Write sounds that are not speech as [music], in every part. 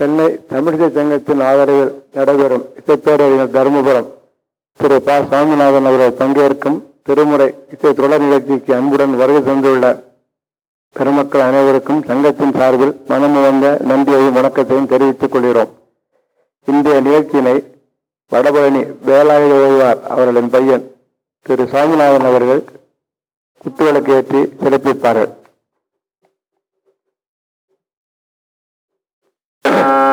சென்னை தமிழிசை சங்கத்தின் ஆதரவில் நடைபெறும் இசைப்பேரறிஞர் தருமபுரம். திரு. ப. சுவாமிநாதன் அவர்கள் பங்கேற்கும் திருமுறை இசை தொடர் நிகழ்ச்சிக்கு அன்புடன் வருகை தந்துள்ள பெருமக்கள் அனைவருக்கும் சங்கத்தின் சார்பில் மனமுவந்த நன்றியையும் வணக்கத்தையும் தெரிவித்துக் கொள்கிறோம். இன்றைய நிகழ்ச்சியினை வடபழனி வேலாயுத ஓய்வார் அவர்களின் பையன் திரு. சுவாமிநாதன் அவர்கள் குத்துவிளக்கு ஏற்றி சிறப்பிப்பார்கள். uh [laughs]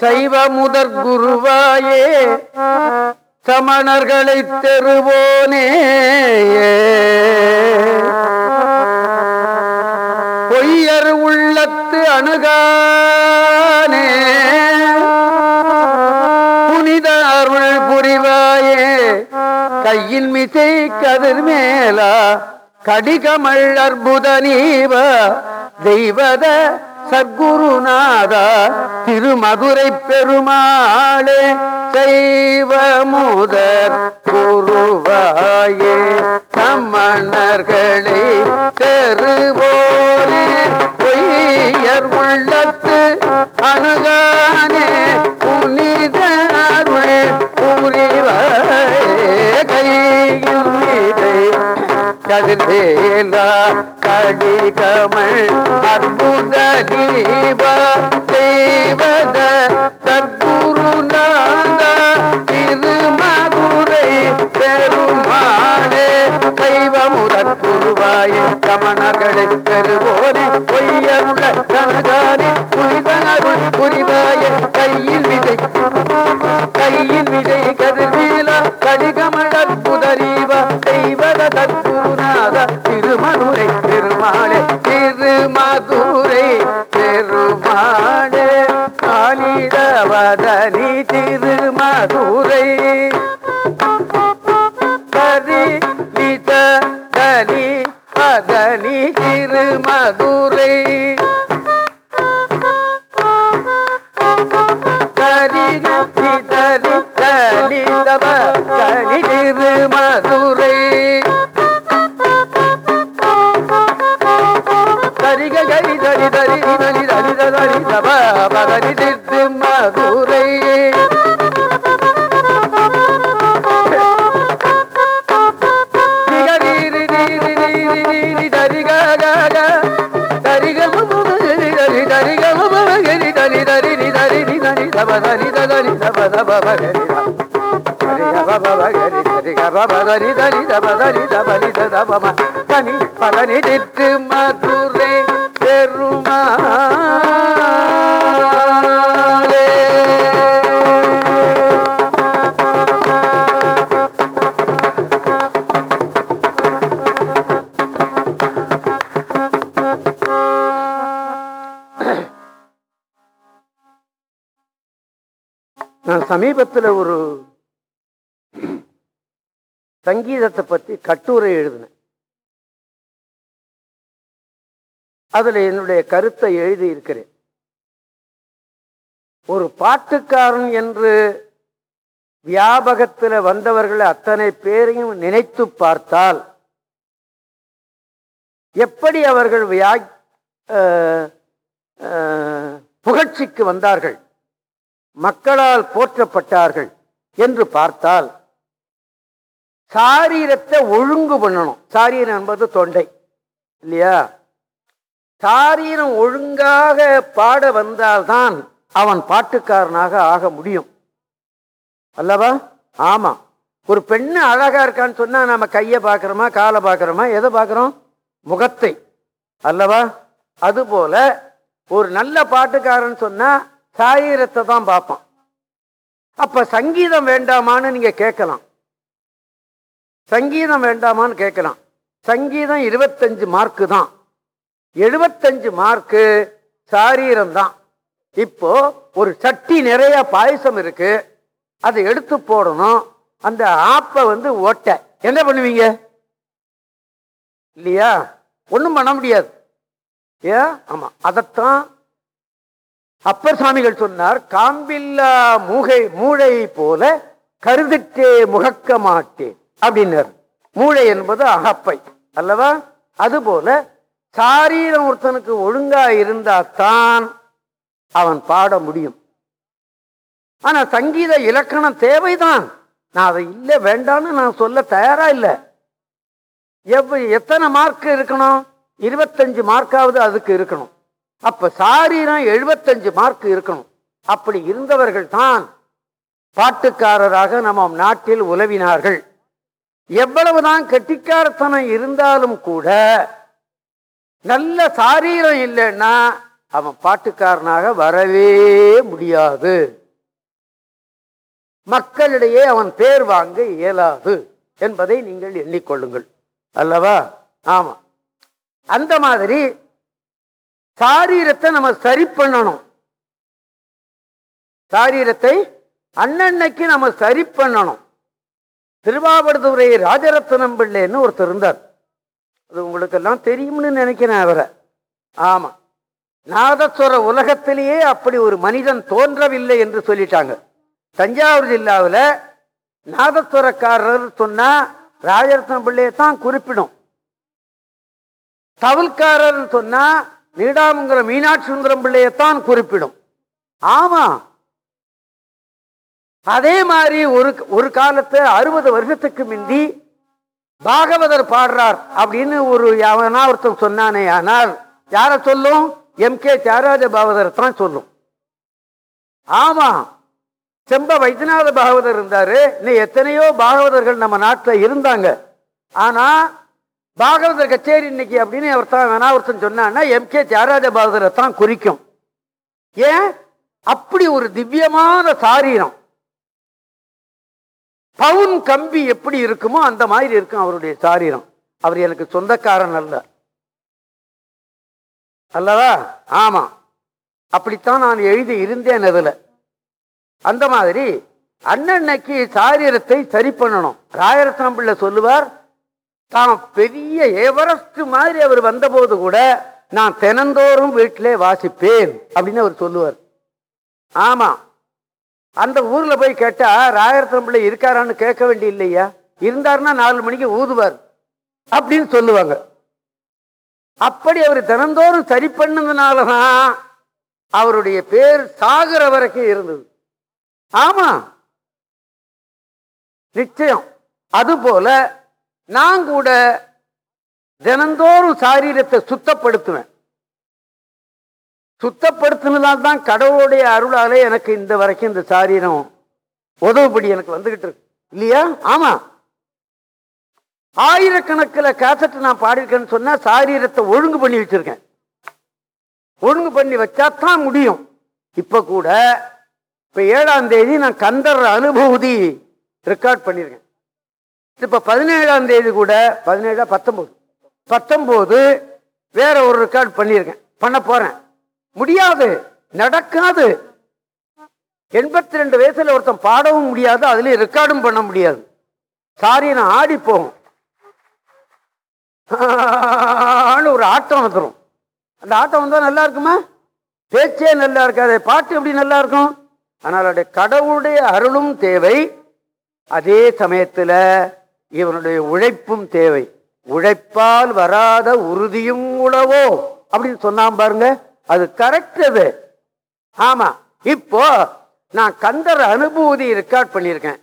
சைவ முதற் குருவாயே சமணர்களை தெருவோனே. பொய்யர் உள்ளத்து அணுகானே புனித அருள் புரிவாயே. கையில் மிசை கதிர் மேலா கடிகமள் அற்புத நீவ தெய்வத சத்குருநாதா திருமதுரை பெருமாளே செய்வ முதற் குருவாயே சம்மணர்களை தெருவோனே பொய்யர் உள்ளத்து அணுகானே புனித அருள் புரிவாயே. கதிர்வேலா கடிகமல் அற்புத தீப தேவத சத்குருநாத திருமதுரை பெருமாளே. தெய்வமுதற் குருவாயே கமணர்களை பெறுவோனே பொய்யருள கனகாரி புரிதனருள் புரிவாயே. கையில் விதை கையில் விதை கதிர்வீலா கடிகமல் அற்புதரீ திருமதுரை பதனி திட்டு மதுரை பெருமாளே நான் சமீபத்தில் ஒரு சங்கீதத்தை பற்றி கட்டுரை எழுதினேன். அதில் என்னுடைய கருத்தை எழுதியிருக்கிறேன் ஒரு பாட்டுக்காரன் என்று வியாபகத்தில் வந்தவர்கள் அத்தனை பேரையும் நினைத்து பார்த்தால் எப்படி அவர்கள் வியா புகழ்ச்சிக்கு வந்தார்கள்? மக்களால் போற்றப்பட்டார்கள் என்று பார்த்தால் சாரீரத்தை ஒழுங்கு பண்ணணும். சாரீரம் என்பது தொண்டை இல்லையா? சாரீரம் ஒழுங்காக பாட வந்தால்தான் அவன் பாட்டுக்காரனாக ஆக முடியும். அல்லவா? ஆமா. ஒரு பெண்ணு அழகா இருக்கான்னு சொன்னா நம்ம கையை பார்க்கறோமா காலை பார்க்கறோமா? எதை பார்க்கறோம்? முகத்தை. அல்லவா? அதுபோல ஒரு நல்ல பாட்டுக்காரன் சொன்னா சாரீரத்தை தான் பார்ப்பான். அப்ப சங்கீதம் வேண்டாமான்னு நீங்க கேட்கலாம். சங்கீதம் வேண்டாமான்னு கேட்கலாம். சங்கீதம் இருபத்தஞ்சு மார்க்கு தான். எழுபத்தஞ்சு மார்க்கு சாரீரம் தான். இப்போ ஒரு சட்டி நிறைய பாயசம் இருக்கு. அதை எடுத்து போடணும். அந்த ஆப்பை வந்து ஓட்ட. என்ன பண்ணுவீங்க? இல்லையா? ஒன்றும் பண்ண முடியாது. ஏன்? ஆமாம் அதைத்தான் அப்பர் சாமிகள் சொன்னார் காம்பில்லா மூகை மூளை போல கருதிட்டே முகக்க மாட்டேன். அப்படின்னார். மூளை என்பது அகப்பை அல்லவா? அதுபோல சாரீரம் ஒருத்தனுக்கு ஒழுங்கா இருந்தாத்தான் அவன் பாட முடியும். ஆனா சங்கீத இலக்கணம் தேவைதான். நான் அதை இல்லை வேண்டாம்னு நான் சொல்ல தயாரா இல்லை. எவ் எத்தனை மார்க் இருக்கணும்? இருபத்தஞ்சு மார்க்காவது அதுக்கு இருக்கணும். அப்ப சாரினா எழுபத்தஞ்சு மார்க் இருக்கணும். அப்படி இருந்தவர்கள் தான் பாட்டுக்காரராக நம்ம நாட்டில் உலவினார்கள். எவ்வளவுதான் கெட்டிக்காரத்தனம் இருந்தாலும் கூட நல்ல சாரீரம் இல்லைன்னா அவன் பாட்டுக்காரனாக வரவே முடியாது. மக்களிடையே அவன் பேர் வாங்க இயலாது என்பதை நீங்கள் எண்ணிக்கொள்ளுங்கள். அல்லவா? ஆமா. அந்த மாதிரி சாரீரத்தை நம்ம சரி பண்ணணும். சாரீரத்தை அன்னன்னைக்கு நம்ம சரி பண்ணணும். திருவாவடுதுறை ராஜரத்னம் பிள்ளைன்னு ஒருத்தர் இருந்தார். அது உங்களுக்கெல்லாம் தெரியும்னு நினைக்கிறேன் அவரை. ஆமா. நாதஸ்வர உலகத்திலேயே அப்படி ஒரு மனிதன் தோன்றவில்லை என்று சொல்லிட்டாங்க. தஞ்சாவூர் ஜில்லாவில் நாதஸ்வரக்காரர் சொன்னா ராஜரத்னம் பிள்ளையை தான் குறிப்பிடும். தவில்காரர் சொன்னா நீடாமங்கிற மீனாட்சி சுந்தரம் பிள்ளையத்தான் குறிப்பிடும். ஆமா. அதே மாதிரி ஒரு ஒரு காலத்து அறுபது வருஷத்துக்கு முந்தி பாகவதர் பாடுறார் அப்படின்னு ஒரு யாவனா ஒருத்தன் சொன்னானே ஆனால் யார சொல்லும்? எம் கே தியாகராஜ பாகவதர் தான் சொல்லும். ஆமா. செம்ப வைத்தியநாத பாகவதர் இருந்தாரு. இன்னும் எத்தனையோ பாகவதர்கள் நம்ம நாட்டில் இருந்தாங்க. ஆனா பாகவதர் கச்சேரி இன்னைக்கு அப்படின்னு ஒருத்தன் தான் வேணா ஒருத்தன் சொன்னான்னா எம் கே தியாகராஜ பாகவதரை தான் குறிக்கும். ஏன்? அப்படி ஒரு திவ்யமான சாரீரம். பவுன் கம்பி எப்படி இருக்குமோ அந்த மாதிரி இருக்கும் அவருடைய சாரீரம். அவர் எனக்கு சொந்தக்காரன் அல்ல. அல்லவா? ஆமா. அப்படித்தான் நான் எழுதி இருந்தேன் அதுல. அந்த மாதிரி அன்னன்னைக்கு சாரீரத்தை சரி பண்ணணும். ராயரத்னம் பிள்ளை சொல்லுவார் தான் பெரிய எவரஸ்ட் மாதிரி அவர் வந்தபோது கூட நான் தினந்தோறும் வீட்டிலே வாசிப்பேன் அப்படின்னு அவர் சொல்லுவார். ஆமா. அந்த ஊர்ல போய் கேட்டா ராயரத்தம்பிள்ளை இருக்காரான்னு கேட்க வேண்டிய இல்லையா? இருந்தாருன்னா நாலு மணிக்கு ஊதுவார் அப்படின்னு சொல்லுவாங்க. அப்படி அவர் தினந்தோறும் சரி பண்ணதுனாலதான் அவருடைய பேர் சாகுற வரைக்கும் இருந்தது. ஆமா. நிச்சயம். அதுபோல நான் கூட தினந்தோறும் சாரீரத்தை சுத்தப்படுத்துவேன். சுத்தப்படுத்தினதால் தான் கடவுளுடைய அருளாலே எனக்கு இந்த வரைக்கும் இந்த சாரீரம் உதவுபடி எனக்கு வந்துகிட்டு இருக்கு. இல்லையா? ஆமா. ஆயிரக்கணக்கில் கேசட் நான் பாடியிருக்கேன்னு சொன்னா சாரீரத்தை ஒழுங்கு பண்ணி வச்சிருக்கேன். ஒழுங்கு பண்ணி வச்சா தான் முடியும். இப்ப கூட இப்ப ஏழாம் தேதி நான் கந்தர் அனுபூதி ரெக்கார்ட் பண்ணியிருக்கேன். இப்போ பதினேழாம் தேதி கூட பதினேழா பத்தொம்போது. பத்தொம்போது வேற ஒரு ரெக்கார்ட் பண்ணியிருக்கேன். பண்ண போறேன். முடியாது. நடக்காது. எண்பத்தி ரெண்டு வயசுல ஒருத்தன் பாடவும் முடியாது அதுலயும் ரெக்கார்டும் பண்ண முடியாது. சாரி நான் ஆடி போகும். ஒரு ஆட்டம் வந்துடும் அந்த ஆட்டம் வந்தா நல்லா இருக்குமா? பேச்சே நல்லா இருக்காது. பாட்டு எப்படி நல்லா இருக்கும்? ஆனால் கடவுளுடைய அருளும் தேவை. அதே சமயத்துல இவனுடைய உழைப்பும் தேவை. உழைப்பால் வராத உறுதியும் உழவோ அப்படின்னு சொன்னான் பாருங்க. அது கரெக்ட் அது. ஆமா. இப்போ நான் கந்தர் அனுபூதி ரெக்கார்ட் பண்ணியிருக்கேன்.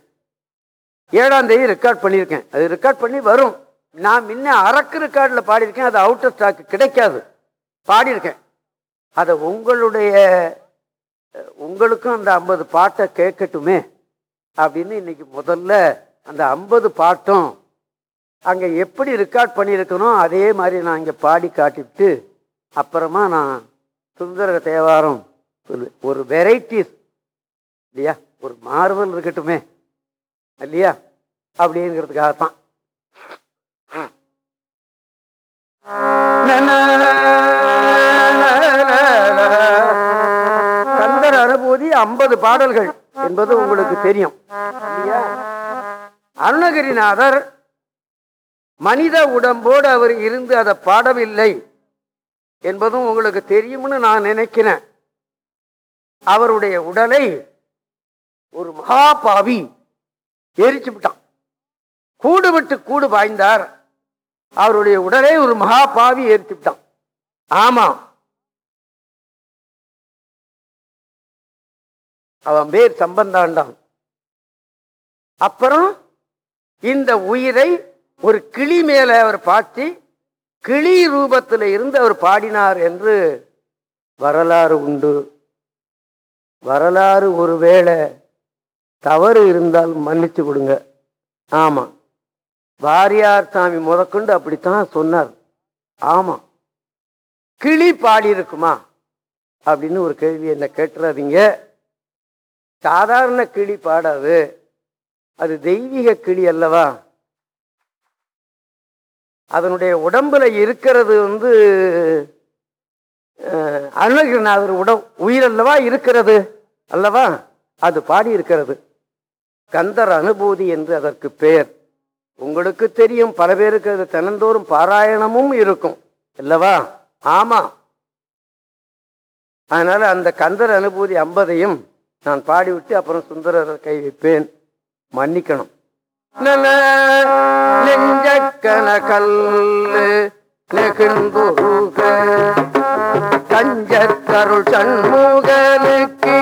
ஏழாம் தேதி ரெக்கார்ட் பண்ணியிருக்கேன். அது ரெக்கார்ட் பண்ணி வரும். நான் முன்ன அரக்கு ரெக்கார்டில் பாடியிருக்கேன். அது அவுட்டர் ஸ்டாக்கு கிடைக்காது. பாடியிருக்கேன். அதை உங்களுடைய உங்களுக்கும் அந்த ஐம்பது பாட்டை கேட்கட்டுமே அப்படின்னு இன்னைக்கு முதல்ல அந்த ஐம்பது பாட்டும் அங்கே எப்படி ரெக்கார்ட் பண்ணியிருக்கணும் அதே மாதிரி நான் இங்கே பாடி காட்டிவிட்டு அப்புறமா நான் சுந்தர தேவாரம் ஒரு வெரைட்டிஸ் இல்லையா? ஒரு மாறுதல் இருக்கட்டுமே இல்லையா? அப்படிங்கிறதுக்காகத்தான். கந்தர் அனுபூதி ஐம்பது பாடல்கள் என்பது உங்களுக்கு தெரியும் இல்லையா? அருணகிரிநாதர் மனித உடம்போடு அவர் இருந்து அதை பாடவில்லை என்பதும் உங்களுக்கு தெரியும்னு நான் நினைக்கிறேன். அவருடைய உடலை ஒரு மகாபாவி எரிச்சு விட்டான். கூடு விட்டு கூடு பாய்ந்தார். அவருடைய உடலை ஒரு மகாபாவி எரித்து விட்டான். ஆமா. அவன் பேர் சம்பந்தாண்டான். அப்புறம் இந்த உயிரை ஒரு கிளி மேல அவர் பாய்ச்சி கிளி ரூபத்தில் இருந்து அவர் பாடினார் என்று வரலாறு உண்டு. வரலாறு ஒருவேளை தவறு இருந்தால் மன்னிச்சு கொடுங்க. ஆமாம் வாரியார் சாமி முதற்கொண்டு அப்படித்தான் சொன்னார். ஆமாம் கிளி பாடி இருக்குமா அப்படின்னு ஒரு கேள்வி என்ன கேட்டுறாதீங்க. சாதாரண கிளி பாடாது. அது தெய்வீக கிளி அல்லவா? அதனுடைய உடம்புல இருக்கிறது வந்து அருணகிரிநாதர் உடம் உயிர் அல்லவா இருக்கிறது அல்லவா? அது பாடி இருக்கிறது. கந்தர் அனுபூதி என்று அதற்கு பெயர். உங்களுக்கு தெரியும் பல பேருக்கு அது தினந்தோறும் பாராயணமும் இருக்கும் அல்லவா? ஆமா. அதனால அந்த கந்தர் அனுபூதி ஐம்பதையும் நான் பாடிவிட்டு அப்புறம் சுந்தரர் கை வைப்பேன். மன்னிக்கணும். நல நெஞ்சக்கன கல்லு நெகிழ்ந்துருக. கஞ்சக்கருள் சண்முகனுக்கு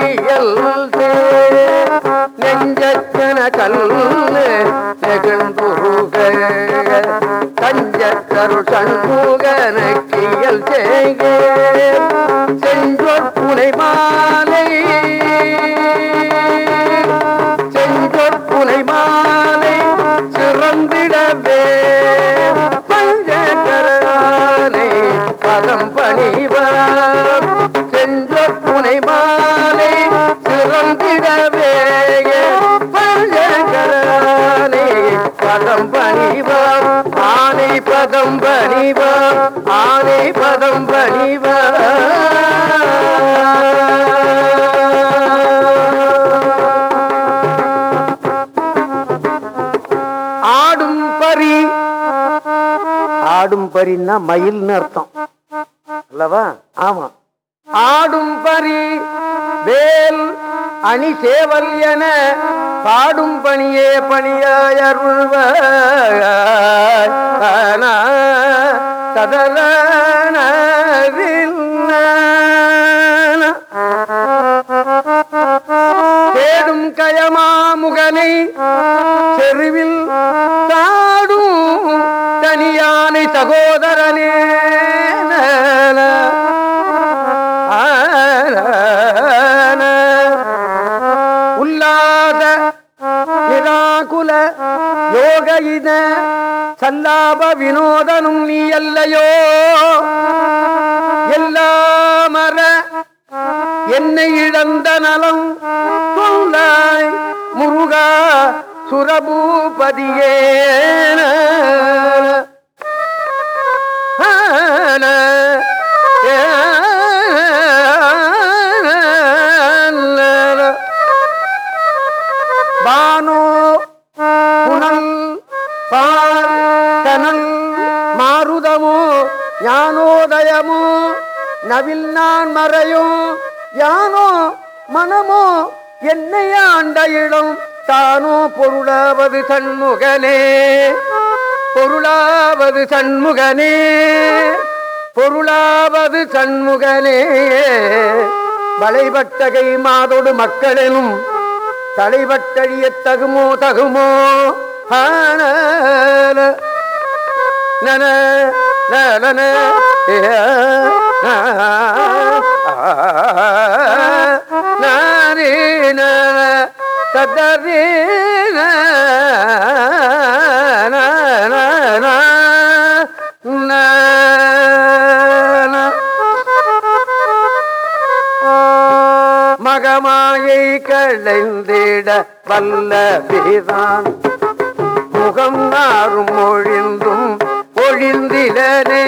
நெஞ்சக்கன கல்லு நெகிழ்ந்துருக. கஞ்சக்கருள் சண்முகனுக்கு இயல் செய்க செஞ்சொற்புனை மாலை வந்திடவே. பஞ்சகரானை பதம் பணிவார். சென்ற புனை சிறந்திடவே. பஞ்சகரானை பதம் பணிவார். ஆனை பதம் பணிவார். பரின்னா மயில்னு அர்த்தம். அல்லவா? ஆமா. ஆடும் பரி வேல் அணி சேவல் என பாடும் பணியே பணியாய் ததலான சல்லாப வினோதனும் நீ அல்லையோ எல்லாமர என்னை இழந்த நலம் சொல்லாய் முருகா சுரபூபதியே நவில் நான் மறையும். யானோ மனமோ என்னை ஆண்ட இடம் தானோ பொருளாவது சண்முகனே. பொருளாவது சண்முகனே. பொருளாவது சண்முகனே. வளைபட்டகை மாதோடு மக்களெனும். தலைவட்டழிய தகுமோ தகுமோ. ஆன மகமாயை களைந்திட வல்ல பிதான் முகம் மாறும் ஒழிந்தும் ஒழிந்திலனே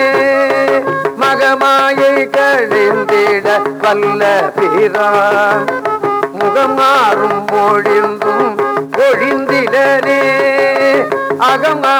மகமாயை கழிந்திட வல்ல பிரான் முகமாறும் மாறும் ஒழிந்தும் அகமா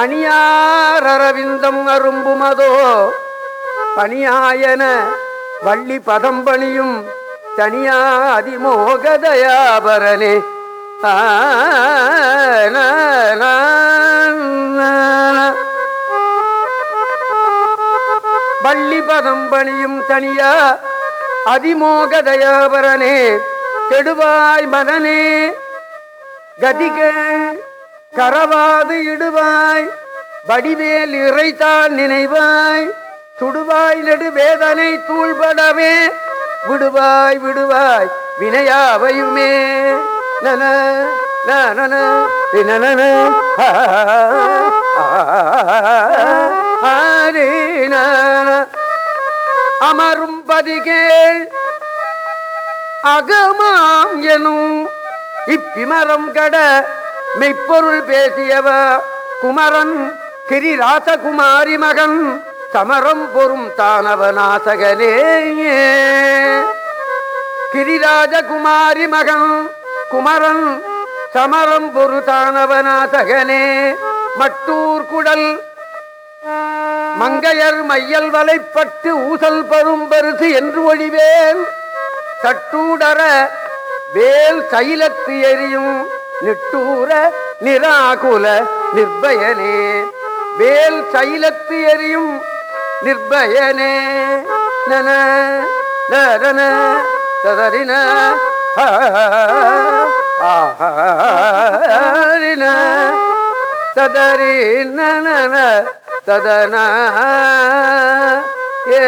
அணியார் அரவிந்தம் அரும்புமதோ? பணியாயன வள்ளி பதம் பணியும் தனியா அதிமோகதயாபரனே. ஆ, நா, நா, நா, நா. வள்ளி பதம்பணியும் தனியா அதிமோகதயாபரனே. கெடுவாய் மதனே கதிக கரவாது இடுவாய் வடிவேல் இறைத்தான் நினைவாய் சுடுவாய் நெடு வேதனை தூள்படவே விடுவாய் விடுவாய் வினையாவையுமே. நன நன அமரும் பதிகேள் அகமாம் எனும் இப்பிமரம் கட மெய்ப்பொருள் பேசியவ குமரன் கிரிராசகுமாரி மகன் சமரம் பொறும் தானவநாசகனே கிரிராஜகுமாரி மகன் குமரன் சமரம் பொறு தானவநாசகனே மட்டூர் குடல் மங்கையர் மையல் வலைப்பட்டு ஊசல் பரும் பரிசு என்று ஒழிவேல் தட்டூடர வேல் சைலத்து எரியும் நிட்டூர நிராகுல நிர்பயனே. வேல் சைலத்து எரியும் நிர்பயனே. நன நன ததறின ஆஹரின ததறி நன ததன ஏ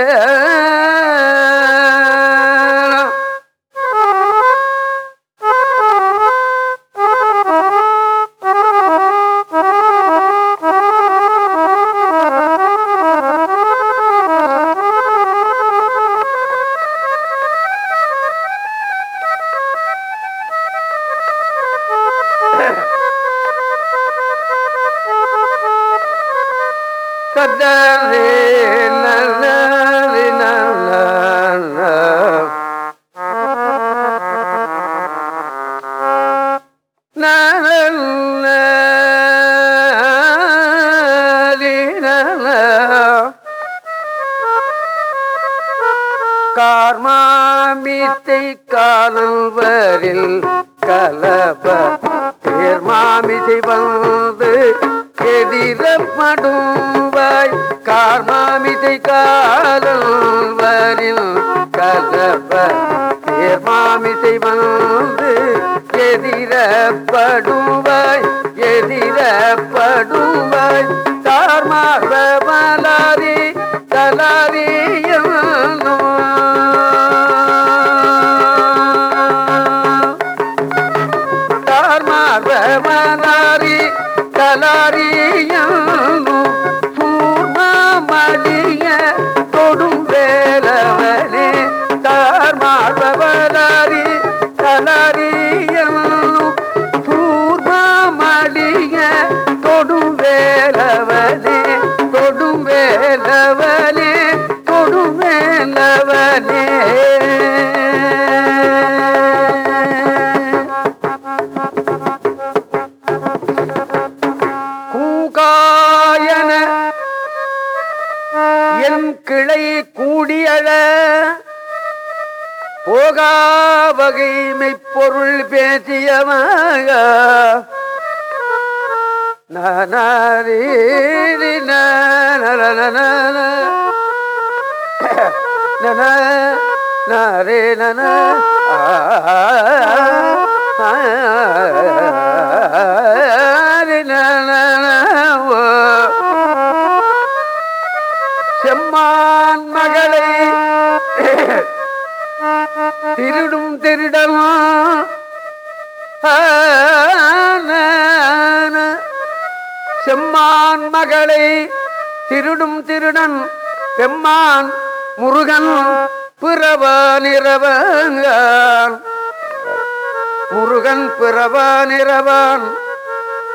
முருகன் பிறவான் இரவான்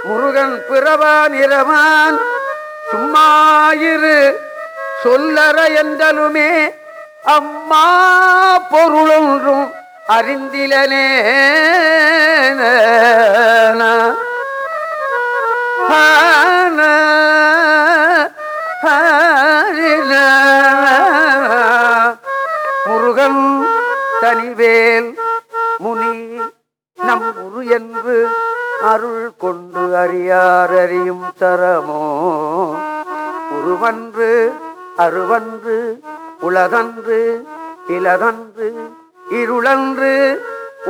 முருகன் பிறவான் இரவான் சும்மாயிரு சொல்லற என்றலுமே அம்மா பொருளொன்றும் அறிந்திலனே. முருகன் தனிவேல் என்று அருள் கொண்டு அறியார் அறியும் தரமோ. உருவன்று அருவன்று உளதன்று இலதன்று இருளன்று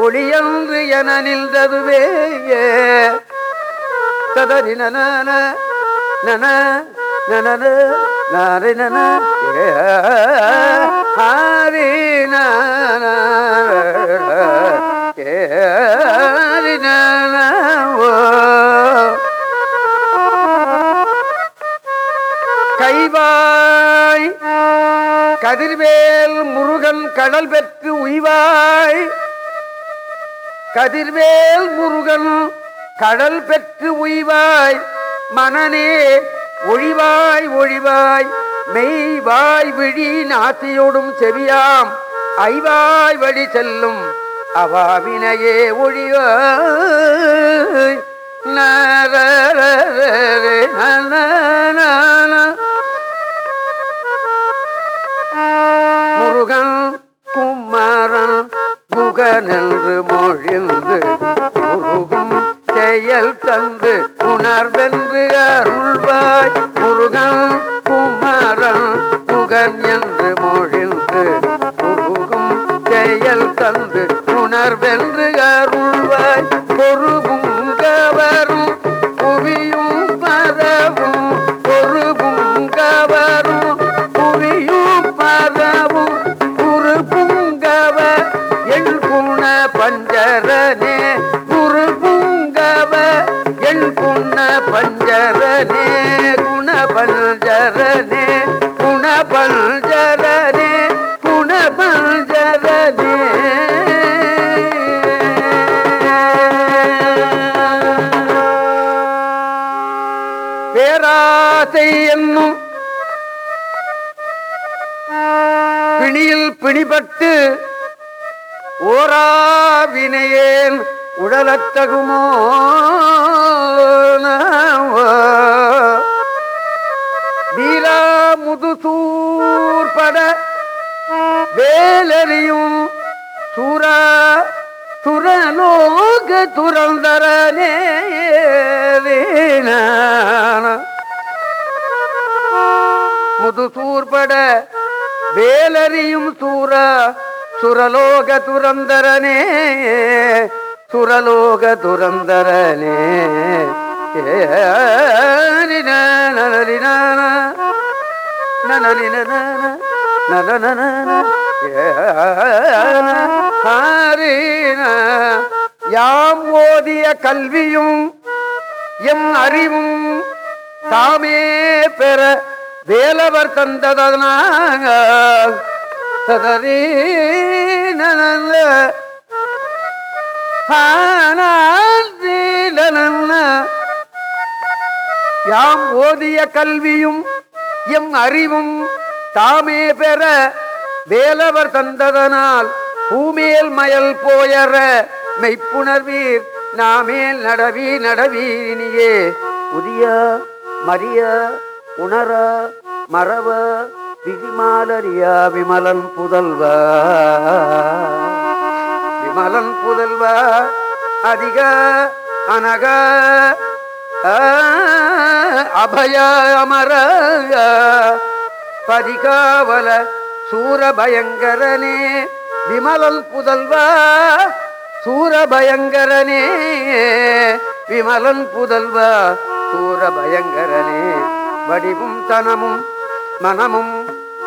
ஒளியன்று என நின்றதுவே. ததறி நன நன நன நாரி நன ஏ நன ஏ. கதிர்வேல் முருகன் கடல் பெற்று உய்வாய். கதிர்வேல் முருகன் கடல் பெற்று உய்வாய். மனநே ஒழிவாய் ஒழிவாய். மெய்வாய் விழி நாத்தியோடும் செவியாம். ஐவாய் வழி செல்லும் அவாவினையே ஒழிவாய். நரரரரே முகனென்று மொழிந்து முருகும் செயல் தந்து உணர்வென்று அருள்வாய். முருகன் குமரன் முகன் என்று மொழிந்து முருகும் செயல் தந்து உணர்வென்று அருள் பிணிபட்டு ஓரா வினையேன் உடலத்தகுமோ நீலா முதுசூர்பட வேலறியும் சூரா துரலோக துரந்தரனே முதுசூர்பட வேலறியும் சூர சுரலோக துரந்தரனே சுரலோக துரந்தரனே. யாம் ஓதிய கல்வியும் எம் அறிவும் தாமே பெற வேலவர் தந்ததனால் சதரீ யாம் ஓதிய கல்வியும் எம் அறிவும் தாமே பெற வேலவர் தந்ததனால் பூமேல் மயல் போயற மெய்ப்புணர்வீர் நாமேல் நடவி நடவீனியே. புதிய மரிய உணர மறவ விதிமாலரியா விமலன் புதல்வ. விமலன் புதல்வ அதிக அனக அபய அமர பதிகாவல சூரபயங்கரனே விமலன் புதல்வா சூரபயங்கரனே விமலன் புதல்வா சூரபயங்கரனே. வடிவும் தனமும் மனமும்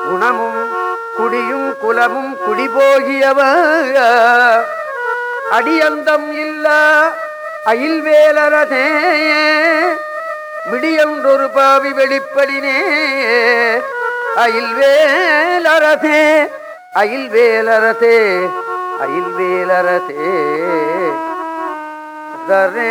குணமும் குடியும் குலமும் குடிபோகியவ. அடியந்தம் இல்ல அயில்வேலரதே விடியொன்றொரு பாவி வெளிப்படினே. அயில்வேலரதே அயில்வேலரதே அயில்வேலரதே தரே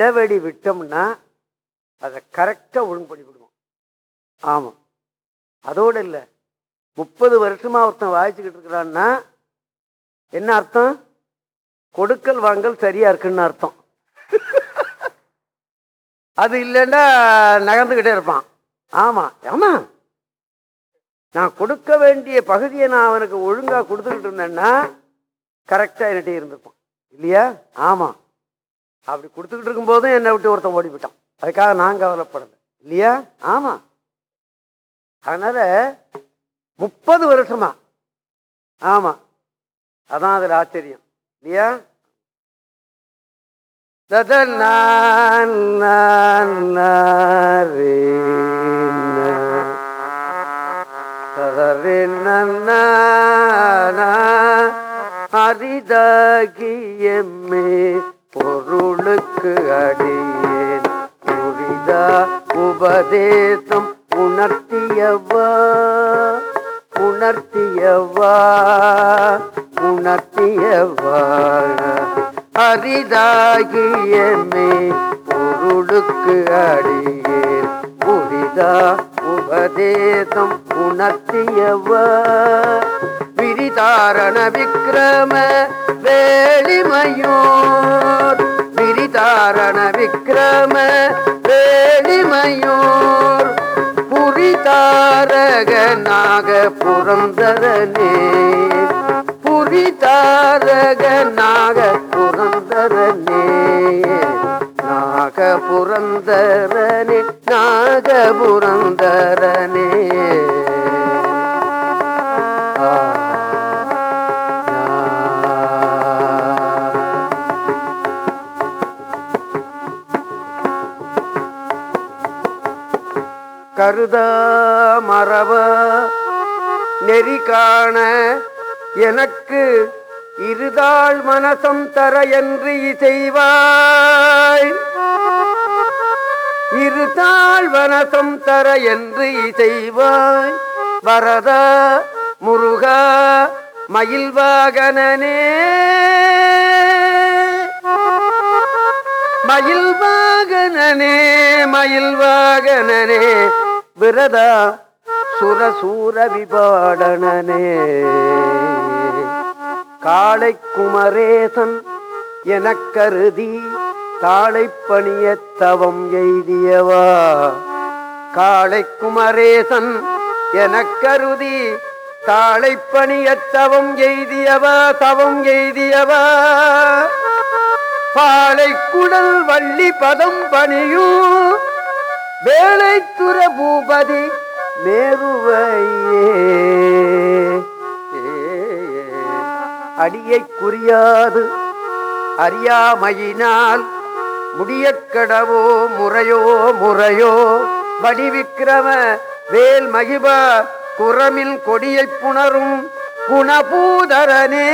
இடைவெளி விட்டோம்னா அதை கரெக்டாக ஒழுங்கு பண்ணி விடுவோம் ஆமாம். அதோடு இல்லை. முப்பது வருஷமாக ஒருத்தன் வாய்ச்சிக்கிட்டு இருக்கிறான்னா என்ன அர்த்தம்? கொடுக்கல் வாங்கல் சரியாக இருக்குன்னு அர்த்தம். அது இல்லைன்னா நகர்ந்துக்கிட்டே இருப்பான். ஆமாம் ஆமா. நான் கொடுக்க வேண்டிய பகுதியை நான் அவனுக்கு ஒழுங்காக கொடுத்துக்கிட்டு இருந்தேன்னா கரெக்டாக என்கிட்ட இருந்திருப்பான். இல்லையா? ஆமாம் அப்படி கொடுத்துக்கிட்டு இருக்கும்போதும் என்னை விட்டு ஒருத்தன் ஓடி விட்டான் அதுக்காக நான் கவலைப்படலை இல்லையா ஆமாம் அதனால் முப்பது வருஷமா ஆமா அதான் அதுல ஆச்சரியம் இல்லையா ததன் பொருளுக்கு அடியேன். புரிதா? உபதேசம் உணர்த்தியவா? உணர்த்தியவா? உணர்த்தியவா? அரிதாகியமே பொருளுக்கு அடியேன். புரிதா? உபதேசம் உணர்த்தியவா? விரிதாரண விக்கிரம வேளிமையோர் விரிதாரண விக்கிரம வேளிமையோர் புரிதாரக நாக புரந்தரனே புரிதாரக நாக புரந்தரனே நாக புரந்தரனே நாக புரந்தரனே கருத மரப நெறி காண எனக்கு இருதாள் மனசம் தர என்று இசைவாய். இருதாள் வனசம் தர என்று இசைவாய். வரத முருகா மயில் வாகனே மயில் வாகனே மயில் வாகனே விரதா சுரசூர விபாடனே காளை குமரேசன் எனக்கருதி தாளை பணிய தவம் எய்தியவா. காளை குமரேசன் எனக் கருதி தாளை பணிய தவம் எய்தியவா தவம் எய்தியவா. பாலை குடல் வள்ளி பதம் பணியும் வேலைத்துற பூபதி மேருவையே. அடியை குறியாது அறியாமையினால் முடியக்கடவோ முறையோ முறையோ. வடிவிக்கிரம வேல் மகிப குரமில் கொடியைப் புணரும் குணபூதரனே.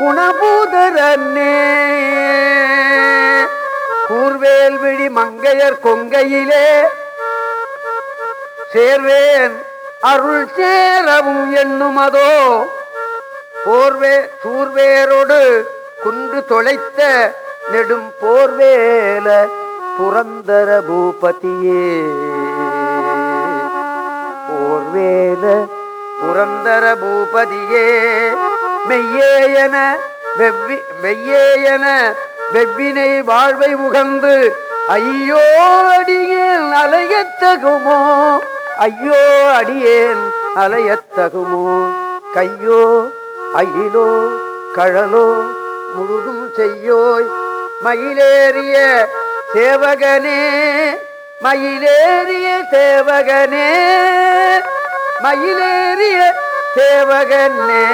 குணபூதரனே. கூர்வேல் விழி மங்கையர் கொங்கையிலே. சேர்வேன் அருள் சேரவும் எண்ணுமதோ போர்வே சூர்வேரோடு குன்று தொலைத்த நெடும் போர்வேல புரந்தர பூபதியே. போர்வேல புரந்தர பூபதியே. மெய்யேயன வெவ்வி மெய்யேயன வெவ்வினை வாழ்வை உகந்து ஐயோ அடியேன் அலையத்தகுமோ? ஐயோ அடியேன் அலையத்தகுமோ? கையோ அயிலோ கழலோ முழுதும் செய்யோய். மயிலேறிய சேவகனே மயிலேறிய சேவகனே மயிலேறிய சேவகனே.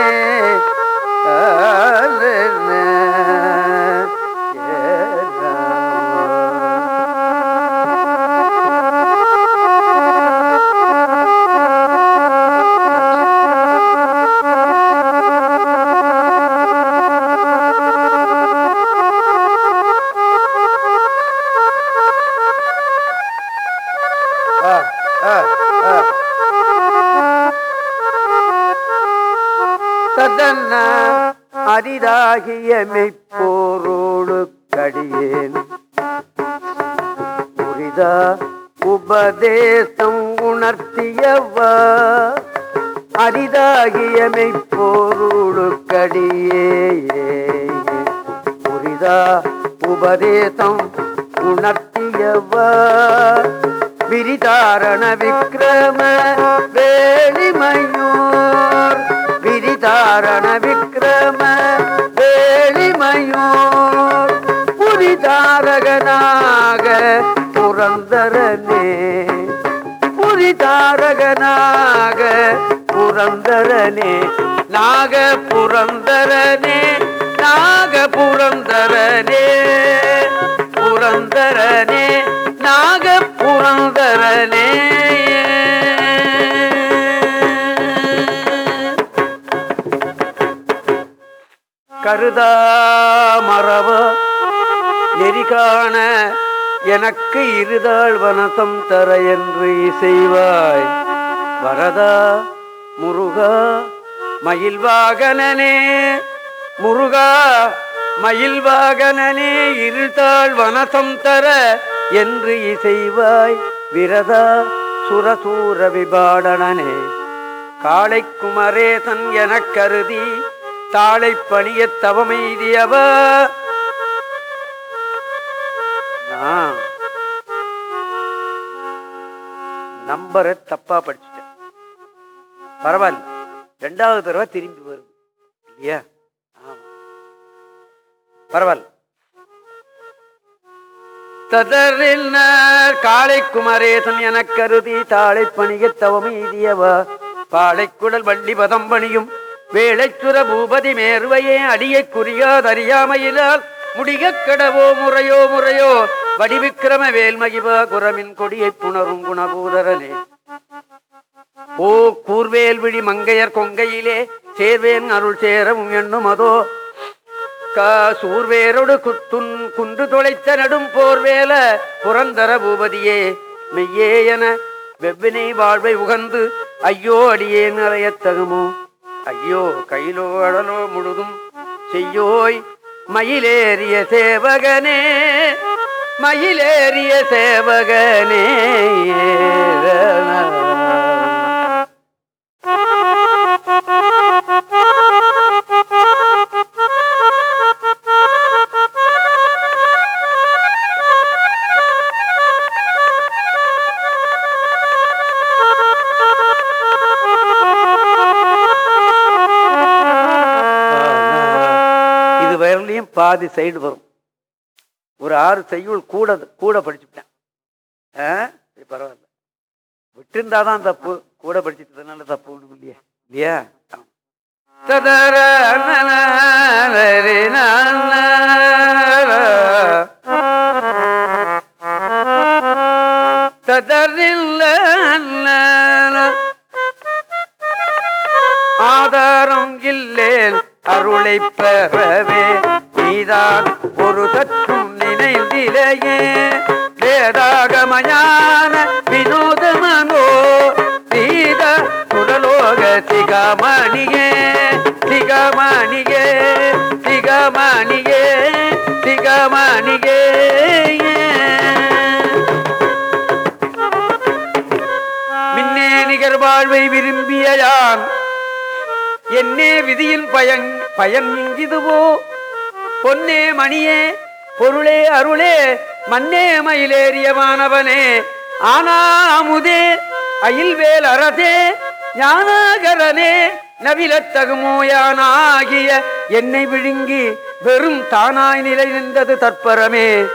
சதன்ன அரிதாகிய மெய்ப்போரோடு கடியேன். புரிதா? உபதேசம் உணர்த்தியவா? அரிதாகிய மெய்ப்போரோடு கடியே புரிதா? உபதேசம் உணர்த்தியவா? விரிதாரண விக்ரம வேலிமையோர் விரிதாரண விக்ரம வேலிமையோர் புரிதாரகனாக புரந்தரனே. புரிதாரகனாக புரந்தரனே. நாக புரந்தரனே நாக புரந்தரனே. புரந்தரனே. நாக கருதா மரப நெறிகாண எனக்கு இருதாள் வனசம் தர என்று இசைவாய். வரதா முருகா மயில் வாகனனே முருகா மயில் வாகனே இருள்தாள் வனசம் தர என்று இசைவாய் விரதா சுரசூர விபாடனே காளை குமரேசன் எனக் கருதி தாளை பணிய தவமெய்தியவ? நான் நம்பரை தப்பா படிச்சுட்டேன். பரவாயில்ல. ரெண்டாவது தடவை திரும்பி வருது. இல்லையா? பரவாயில்ல. ததறில் காளை குமரேசன் எனக் கருதி தாளை பணிய தவமெய்தியவ பாளைக்குடல் வள்ளி பதம் பணியும் வேளைச்சுர பூபதி மேர்வையே அடியை குறியாதறியாமையிலால் முடிய கடவோ முறையோ முறையோ வடிவிக்கிரம வேல்மகிவா குரமின் கொடியை புணரும் குணபூதரனே. ஓ கூர்வேல் விழி மங்கையர் கொங்கையிலே சேர்வேன் அருள் சேரவும் என்னும் அதோ கா சூர்வேரோடு குத்துன் குன்று தொலைத்த நடும் போர்வேல புரந்தர பூபதியே மெய்யே என வெவ்வினை வாழ்வை உகந்து ஐயோ அடியே நிறையத்தகுமோ ஐயோ கையிலோ அடலோ முழுதும் செய்யோய் மயிலேறிய சேவகனே மயிலேறிய சேவகனே. பாதி சைடு வரும். ஒரு ஆறு செய்யுள் கூட கூட படிச்சுட்டேன். ஆ? பரவாயில்ல. விட்டுருந்தா தான் தப்பு கூட படிச்சுட்டதுனால தப்பு ஒன்றும் இல்லையா. இல்லையா? விதியின் பயன் பயன் இங்கிதுவோ பொன்னே மணியே பொருளே அருளே மன்னே மயிலேறிய மாணவனே ஆனாமுதே அயில்வேல் அரசே ஞானாகரனே நவிலத்தகுமோயானாகிய என்னை விழுங்கி வெறும் தானாய் நிலை நின்றது தற்பரமே.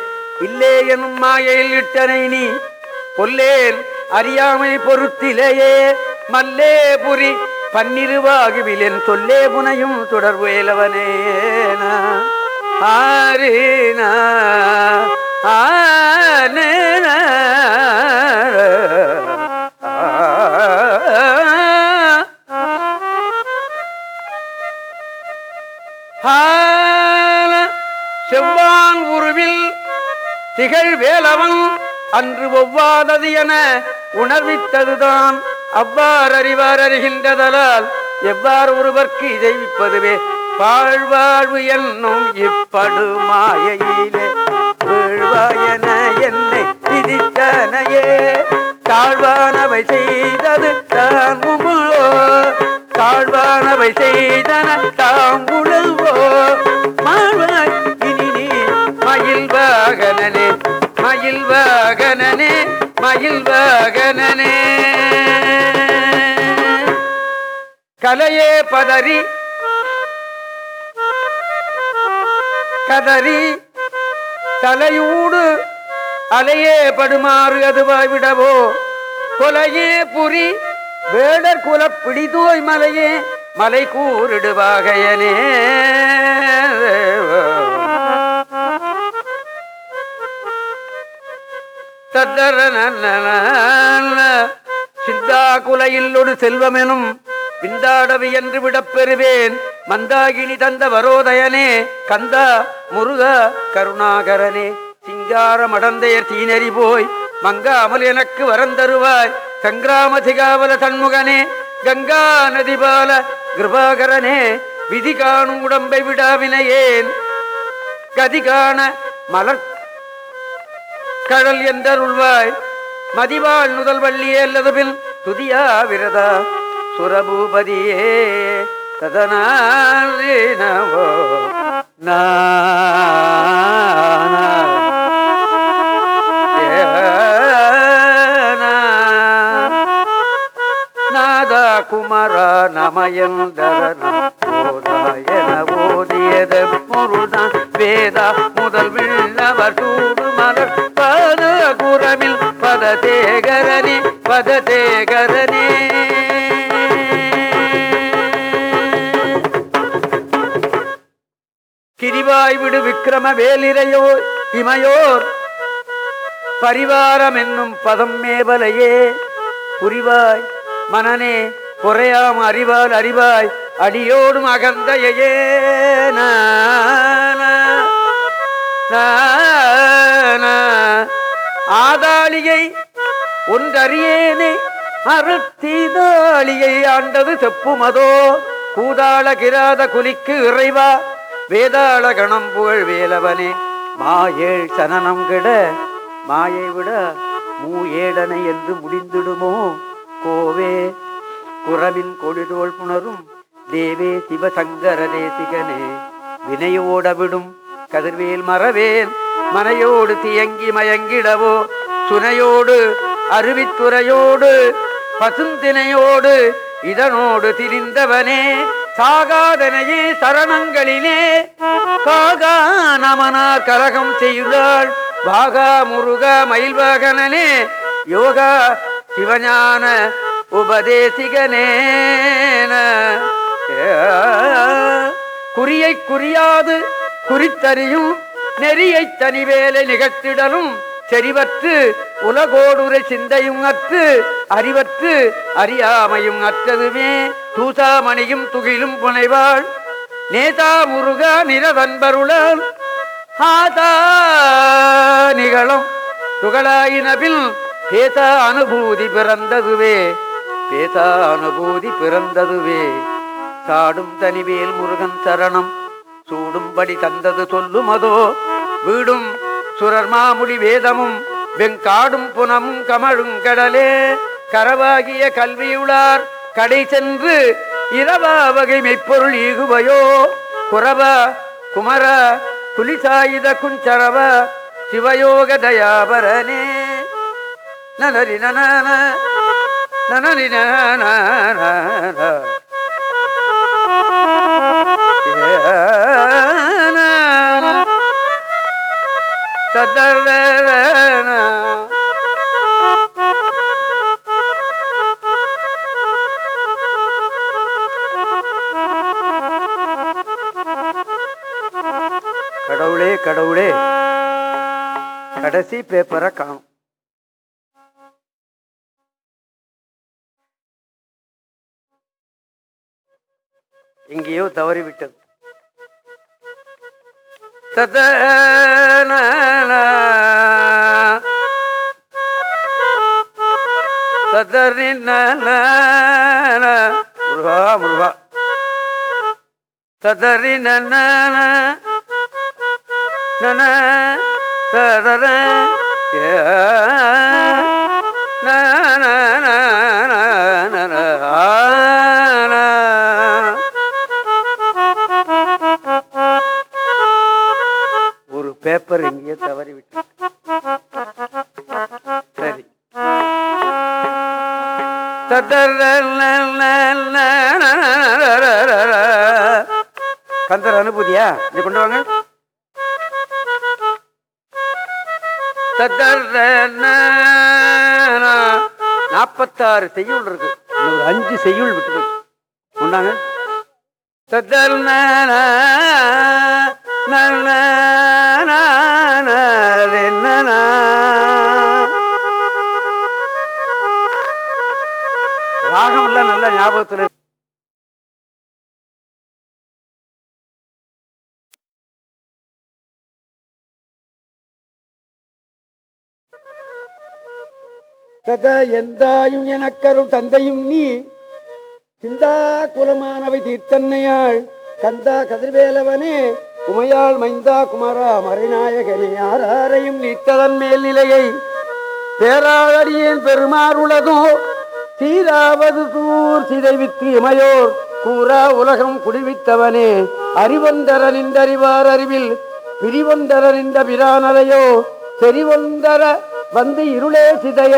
இல்லே எனும் மாயையில் இட்டனை நீ கொல்லேன் அறியாமை பொறுத்திலேயே மல்லே புரி பன்னிருவாகுவிலென் சொல்லே புனையும் தொடர்வேலவனே ஆரேனா ஆனேனா செவ்வான் உருவில் திகழ் வேலவன் அன்று ஒவ்வாதது என உணர்வித்ததுதான். அவ்வாறு அறிவார் அறிகின்றதலால் எவ்வாறு ஒருவர்க்கு இதைவிப்பதுவே வாழ்வாழ்வு என்னும் இப்படு மாயையிலே வீழ்வாயன என்னை விதித்தனையே. தாழ்வானவை செய்தது தான் உமுழோ? தாழ்வானவை செய்தன தாம் உழவோ? மாழ்வாய் இனி மயில் வாகனனே மயில் வாகனனே மயில் வாகனே கலையே பதறி கதறி தலையூடு அலையே படுமாறு அதுவாய் விடவோ? கொலையே புரி வேடர் குல பிடிதோய் மலையே மலை கூறிடுவாகையனே சிந்தா குலையில்லொடு செல்வமெனும் விந்தாடவி என்று விடப்பெறுவேன் மந்தாகினி தந்த வரோதயனே கந்தா முருக கருணாகரனே. சிங்கார மடந்தையர் தீனறி போய் மங்காமல் எனக்கு வரந்தருவாய் சங்கிராமதிகாவல தன்முகனே சண்முகனே கங்கா நதிபால கிருபாகரனே விதி காணும் உடம்பை விடாவினையேன். கதி காண மலர் கடல் என்றருள்வாய். மதிவாள் நுதல் வள்ளியே அல்லது துதியா விரதா. சுரபூபதியே ததனாவோ நாதா குமர நமயந்தரன. ஓதாயன ஓதியத பொருள்தான் வேதா முதல் விழு தேகரனே. கிரிவாய் விடு விக்கிரம வேலிரையோர் இமையோர். பரிவாரம் என்னும் பதம் மேவலையே. புரிவாய் மனனே குறையாம் அறிவால் அறிவாய் அடியோடும் அகந்தையே ஆதாளியை ஒன்றறியேனே. அறுத்தீதாளியை ஆண்டது செப்புமதோ. கூதாள கிராத குலிக்கு இறைவா. வேதாள கணம் புகழ் வேலவனே. மாயேழ் சனனம் கிட. மாயை விட மூ ஏடனை என்று முடிந்திடுமோ. கோவே குரவின் கொடிதோள் புணரும். தேவே சிவசங்கர தேசிகனே. வினையோட விடும். கதிர்வேல் மறவேன். மனையோடு தியங்கி மயங்கிடவோ. சுனையோடு அருவித்துறையோடு பசுந்தினையோடு இதனோடு திரிந்தவனே சாகாதனையே சரணங்களிலே காகா நமனா கரகம் செய்தாள் பாகா முருக மயில்வாகனே யோகா சிவஞான உபதேசிகனேன குறியை குறியாது குறித்தறியும் நெறியை தனிவேலை நிகழ்த்திடலும் செறிவற்று உலகோடுரை சிந்தையும் அற்று அறிவற்று அறியாமையும் அற்றதுமே தூசாமணியும் துகிலும் புனைவாள். நேதா முருகா நிறவன்பருளால் ஆதா நிகழும் துகளாயினபில் பேதா அனுபூதி பிறந்ததுவே பேதா அனுபூதி பிறந்ததுவே. சாடும் தனிவேல் முருகன் சரணம் சூடும்படி தந்தது சொல்லுமதோ வீடும் சுரர் மாமுடி வேதமும் வெங்காடும் புனமும் கமழும் கடலே. கரவாகிய கல்வியுளார் கடை சென்று இரவா வகை மெய்ப்பொருள் ஈகுவையோ. குரவ குமர குலிசாயுத குஞ்சரவ சிவயோக தயாபரனே. நனரி நன நனரி நன கடவுளே கடவுளே. கடைசி பேப்பரை காணும். எங்கேயோ தவறிவிட்டது. சதரி முருகா முருகா சதரி நன நன சதர ஒரு கந்தர் அனுபூதியா? இது கொண்டு வாங்க. நாற்பத்தாறு செய்யுள் இருக்கு. ஒரு அஞ்சு செய்யுள் விட்டு போச்சு உண்டாங்க தத்தல் நன, ஞாபகத்தில் எந்தாயும் எனக்கரும் தந்தையும் நீ. சிந்தா குலமானவை தீர்த்தன்னையாள். கந்தா கதிர்வேலவனே உமையாள் மைந்தா குமாரா மறைநாயகனே யாரையும் நீத்ததன் மேல் நிலையை. பேராதடியேன் பெருமாறுளதோ சீராவது தூர் சிதைவித்து இமையோர் கூறா உலகம் குடிவித்தவனே. அறிவந்தர நின்றறிவார் அறிவில் பிரிவந்தர நின்ற பிரானலையோ. செறிவந்தர வந்து இருளே சிதைய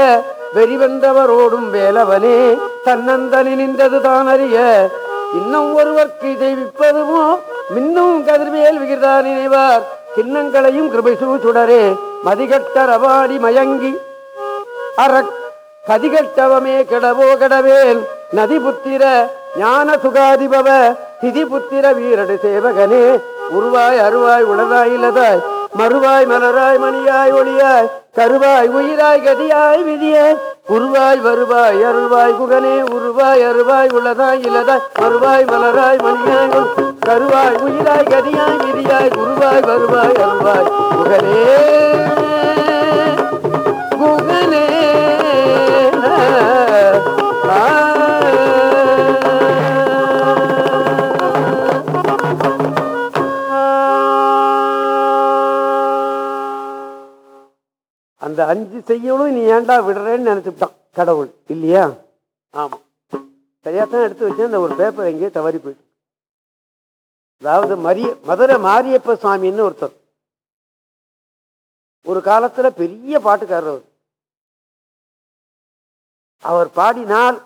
வெறிவென்றவரோடும் வேலவனே. தன்னந்தனி நின்றது தான் அறிய. இன்னும் ஒருவர்க்கு இதை விற்பதுமோ மின்னும் கதிர்வேல் விகிதா நினைவார் சின்னங்களையும் கிருபை சுடரே. மதிகட்ட ரவாடி மயங்கி அறக் கதிகட்டவமே கெடவோ கெடவேல். நதி புத்திர ஞான சுகாதிபவ திதி புத்திர வீரடு சேவகனே. உருவாய் அருவாய் உணராய் இலதாய் மறுவாய் மலராய் மணியாய் ஒளியாய் கருவாய் உயிராய் கதியாய் விதியாய் உருவாய் வருவாய் அருள்வாய் குகனே உருவாய் அருவாய் உளதாய் இலதாய் மறுவாய் மலராய் மணியாய் கருவாய் உயிராய் கதியாய் விதியாய் குருவாய் வருவாய் அருள்வாய் குகனே. அந்த அஞ்சு செய்யலும் நீ ஏன்டா விடுறேன்னு நினைச்சுட்டான் கடவுள். இல்லையா? ஆமா. சரியா தான் எடுத்து வச்சேன். அந்த ஒரு பேப்பர் எங்கேயோ தவறி போயிட்டு அதாவது மரிய மதுரை மாரியப்ப சுவாமின்னு ஒருத்தர். ஒரு காலத்துல பெரிய பாட்டுக்காரர் அவர். அவர் பாடினால்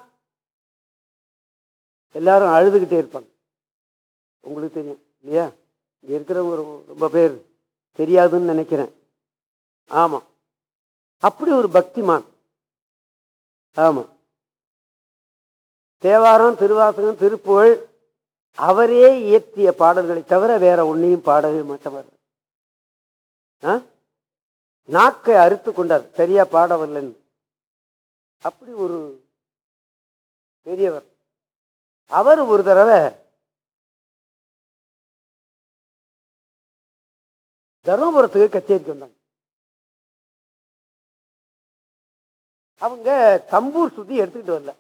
எல்லாரும் அழுதுகிட்டே இருப்பாங்க. உங்களுக்கு தெரியும் இல்லையா? இங்க இருக்கிறவங்க ரொம்ப- ரொம்ப பேர் தெரியாதுன்னு நினைக்கிறேன். ஆமா. அப்படி ஒரு பக்திமான். ஆமா. தேவாரம் திருவாசகம் திருப்புகழ் அவரே இயற்றிய பாடல்களை தவிர வேற ஒன்னையும் பாடவே மாட்டவர். ஆ? நாக்கை அறுத்து கொண்டார். சரியா பாடவில்லைன்னு. அப்படி ஒரு பெரியவர். அவர் ஒரு தடவை தர்மபுரத்துக்கு கச்சேரிக்கு வந்தாங்க. அவங்க தம்பூர் சுத்தி எடுத்துக்கிட்டு வரல.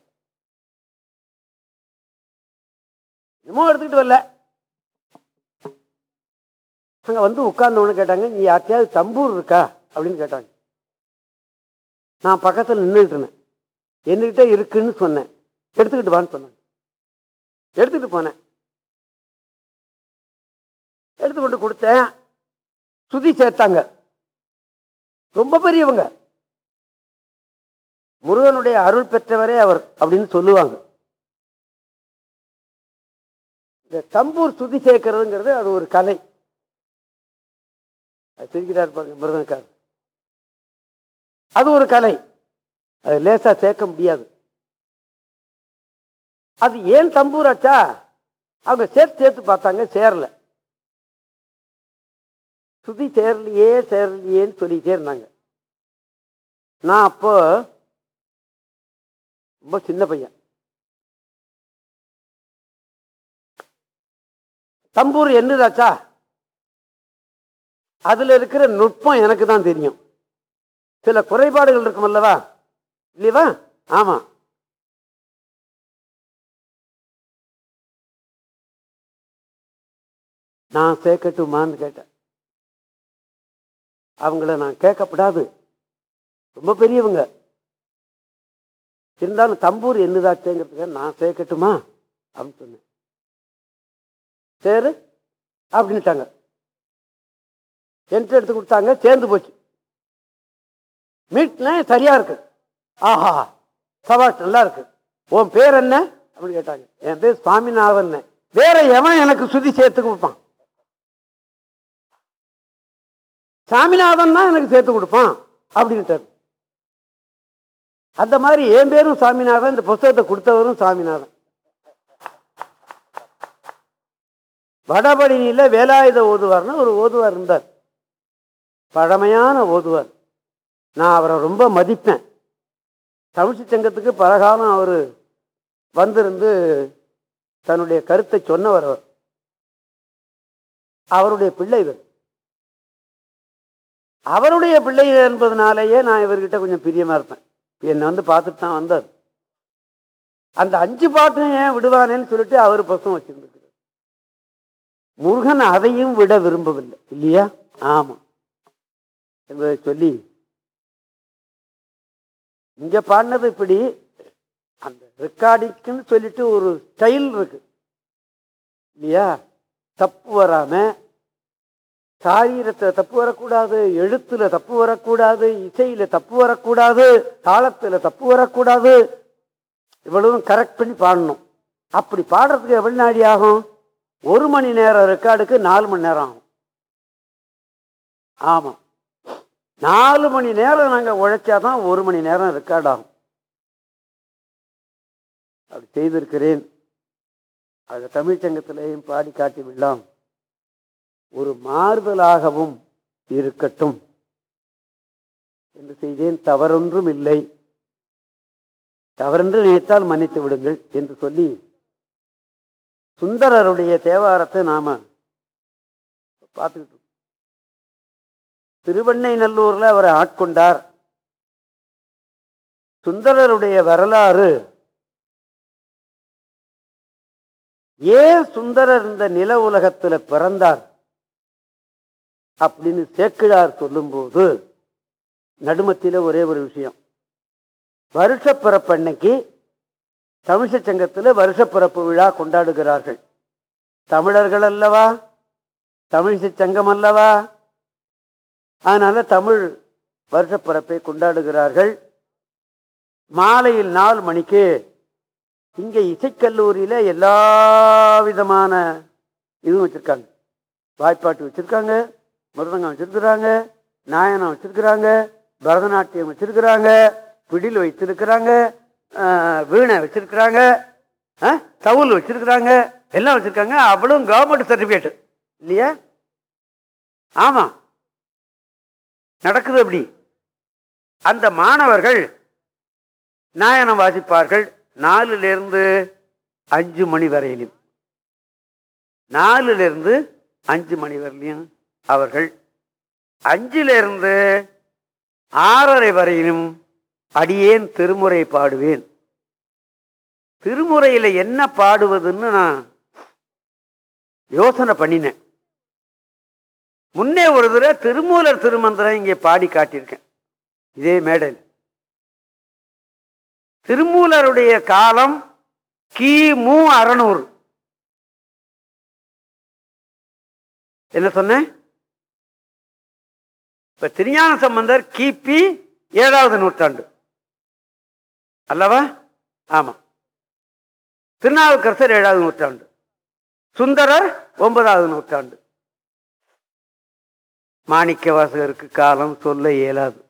இன்னமும் எடுத்துக்கிட்டு வரல. அங்க வந்து உட்கார்ந்தவனு கேட்டாங்க நீ யார்ட்டையாவது தம்பூர் இருக்கா? அப்படின்னு கேட்டாங்க. நான் பக்கத்தில் நின்றுட்டு இருந்தேன். என்கிட்ட இருக்குன்னு சொன்னேன். எடுத்துக்கிட்டு வான்னு சொன்னாங்க எடுத்துக்கிட்டு போனேன். எடுத்து கொண்டு கொடுத்தேன். சுதி சேர்த்தாங்க. ரொம்ப பெரியவங்க. முருகனுடைய அருள் பெற்றவரே அவர் அப்படின்னு சொல்லுவாங்க. இந்த தம்பூர் சுதி சேர்க்கிறதுங்கிறது அது ஒரு கலை. அது சிரிக்கிறார் பாருங்க முருகனுக்கார் அது ஒரு கலை. அது லேசா சேர்க்க முடியாது. அது ஏன் தம்பூராச்சா அவங்க சேர்த்து சேர்த்து பார்த்தாங்க சேரல. சுதி சேரலையே சேரலையேன்னு சொல்லிட்டே இருந்தாங்க. நான் அப்போ ரொம்ப சின்ன பையன். தம்பூர் என்னதாச்சா? அதுல இருக்கிற நுட்பம் எனக்கு தான் தெரியும். சில குறைபாடுகள் இருக்கும் அல்லவா? இல்லையவா ஆமா. நான் சேர்க்கட்டுமான்னு கேட்டேன். அவங்கள நான் கேட்கப்படாது. ரொம்ப பெரியவங்க. இருந்தாலும் தம்பூர் என்னதாச்சேங்கிறதுக்காக நான் சேர்க்கட்டுமா அப்படின்னு சொன்னேன். சேரு? அப்படின்ட்டாங்க என்கிட்ட எடுத்து கொடுத்தாங்க சேர்ந்து போச்சு. மீட்னா சரியா இருக்கு. ஆஹா சபாஷ் நல்லா இருக்கு. உன் பேர் என்ன? அப்படின்னு கேட்டாங்க. என் பேர் சுவாமிநாதன். வேற எவன் எனக்கு சுதி சேர்த்து கொடுப்பான்? சாமிநாதன் தான் எனக்கு சேர்த்து கொடுப்பான் அப்படின்ட்டாரு அந்த மாதிரி என் பேரும் சாமிநாதன் இந்த புஸ்தகத்தை கொடுத்தவரும் சாமிநாதன். வடபடினியில் வேலாயுத ஓதுவார்னு ஒரு ஓதுவார் இருந்தார். பழமையான ஓதுவார். நான் அவரை ரொம்ப மதிப்பேன். தமிழ்ச்சி சங்கத்துக்கு பலகாலம் அவர் வந்திருந்து தன்னுடைய கருத்தை சொன்னவர் அவர். அவருடைய பிள்ளை இவர். அவருடைய பிள்ளை என்பதனாலேயே நான் இவர்கிட்ட கொஞ்சம் பிரியமாக இருப்பேன். என்னை வந்து பார்த்துட்டு தான் வந்தார். அந்த அஞ்சு பாட்டும் ஏன் விடுவானேன்னு சொல்லிட்டு அவர் பசம் வச்சிருந்துருக்கிறார் முருகன் அதையும் விட விரும்பவில்லை இல்லையா? ஆமாம் என்பதை சொல்லி இங்க பாடினது இப்படி அந்த ரெக்கார்டிங்க்குன்னு சொல்லிட்டு ஒரு ஸ்டைல் இருக்கு இல்லையா? தப்பு வராம சாரீரத்துல தப்பு வரக்கூடாது எழுத்துல தப்பு வரக்கூடாது இசையில தப்பு வரக்கூடாது தாளத்துல தப்பு வரக்கூடாது. இவ்வளவும் கரெக்ட் பண்ணி பாடணும். அப்படி பாடுறதுக்கு எவ்வளவு நாடி ஆகும்? ஒரு மணி நேரம் ரெக்கார்டுக்கு நாலு மணி நேரம் ஆகும். ஆமா. நாலு மணி நேரம் நாங்க உழைச்சாதான் ஒரு மணி நேரம் ரெக்கார்ட் ஆகும். அப்படி செய்திருக்கிறேன். அது தமிழ்ச்சங்கத்திலேயும் பாடி காட்டி விடலாம் ஒரு மாறுதலாகவும் இருக்கட்டும். என்று செய்தேன்? தவறொன்றும் இல்லை. தவறென்று நினைத்தால் மன்னித்து விடுங்கள் என்று சொல்லி சுந்தரருடைய தேவாரத்தை நாம பார்த்துக்கிட்டு திருவண்ணை நல்லூர்ல அவரை ஆட்கொண்டார். சுந்தரருடைய வரலாறு ஏன் சுந்தரர் இந்த நில உலகத்துல பிறந்தார்? அப்படின்னு சேக்கிழார் சொல்லும்போது நடுமத்தில் ஒரே ஒரு விஷயம். வருஷப்பிறப்பு அன்னைக்கு தமிழ்ச்ச சங்கத்தில் வருஷப்பிறப்பு விழா கொண்டாடுகிறார்கள். தமிழர்கள் அல்லவா? தமிழிசை சங்கம் அல்லவா? அதனால தமிழ் வருஷப்பிறப்பை கொண்டாடுகிறார்கள். மாலையில் நாலு மணிக்கு இங்கே இசைக்கல்லூரியில் எல்லா விதமான இதுவும் வச்சுருக்காங்க. வாய்ப்பாட்டு வச்சிருக்காங்க. மிருதங்கம் வச்சிருக்கிறாங்க நாயனம் வச்சிருக்கிறாங்க பரதநாட்டியம் வச்சிருக்கிறாங்க பிடில் வைத்திருக்கிறாங்க வீணை வச்சிருக்கிறாங்க தவுல் வச்சிருக்கிறாங்க எல்லாம் வச்சிருக்காங்க அவ்வளவும் கவர்மெண்ட் சர்டிபிகேட் இல்லையா? ஆமா. நடக்குது அப்படி. அந்த மாணவர்கள் நாயனம் வாசிப்பார்கள் நாலுலேருந்து அஞ்சு மணி வரையிலும். நாலுலேருந்து அஞ்சு மணி வரையிலையும் அவர்கள் அஞ்சிலிருந்து ஆறரை வரையிலும் அடியேன் திருமுறை பாடுவேன். திருமுறையில் என்ன பாடுவதுன்னு நான் யோசனை பண்ணினேன். முன்னே ஒரு தடவை திருமூலர் திருமந்திரம் இங்கே பாடி காட்டியிருக்கேன். இதே மேடையில். திருமூலருடைய காலம் கிமு அறநூறு. என்ன சொன்னேன்? இப்ப திருஞான சம்பந்தர் கிபி ஏழாவது நூற்றாண்டு. அல்லவா? ஆமா. திருநாவுக்கரசர் ஏழாவது நூற்றாண்டு. சுந்தரர் ஒன்பதாவது நூற்றாண்டு. மாணிக்க வாசகருக்கு காலம் சொல்ல இயலாது.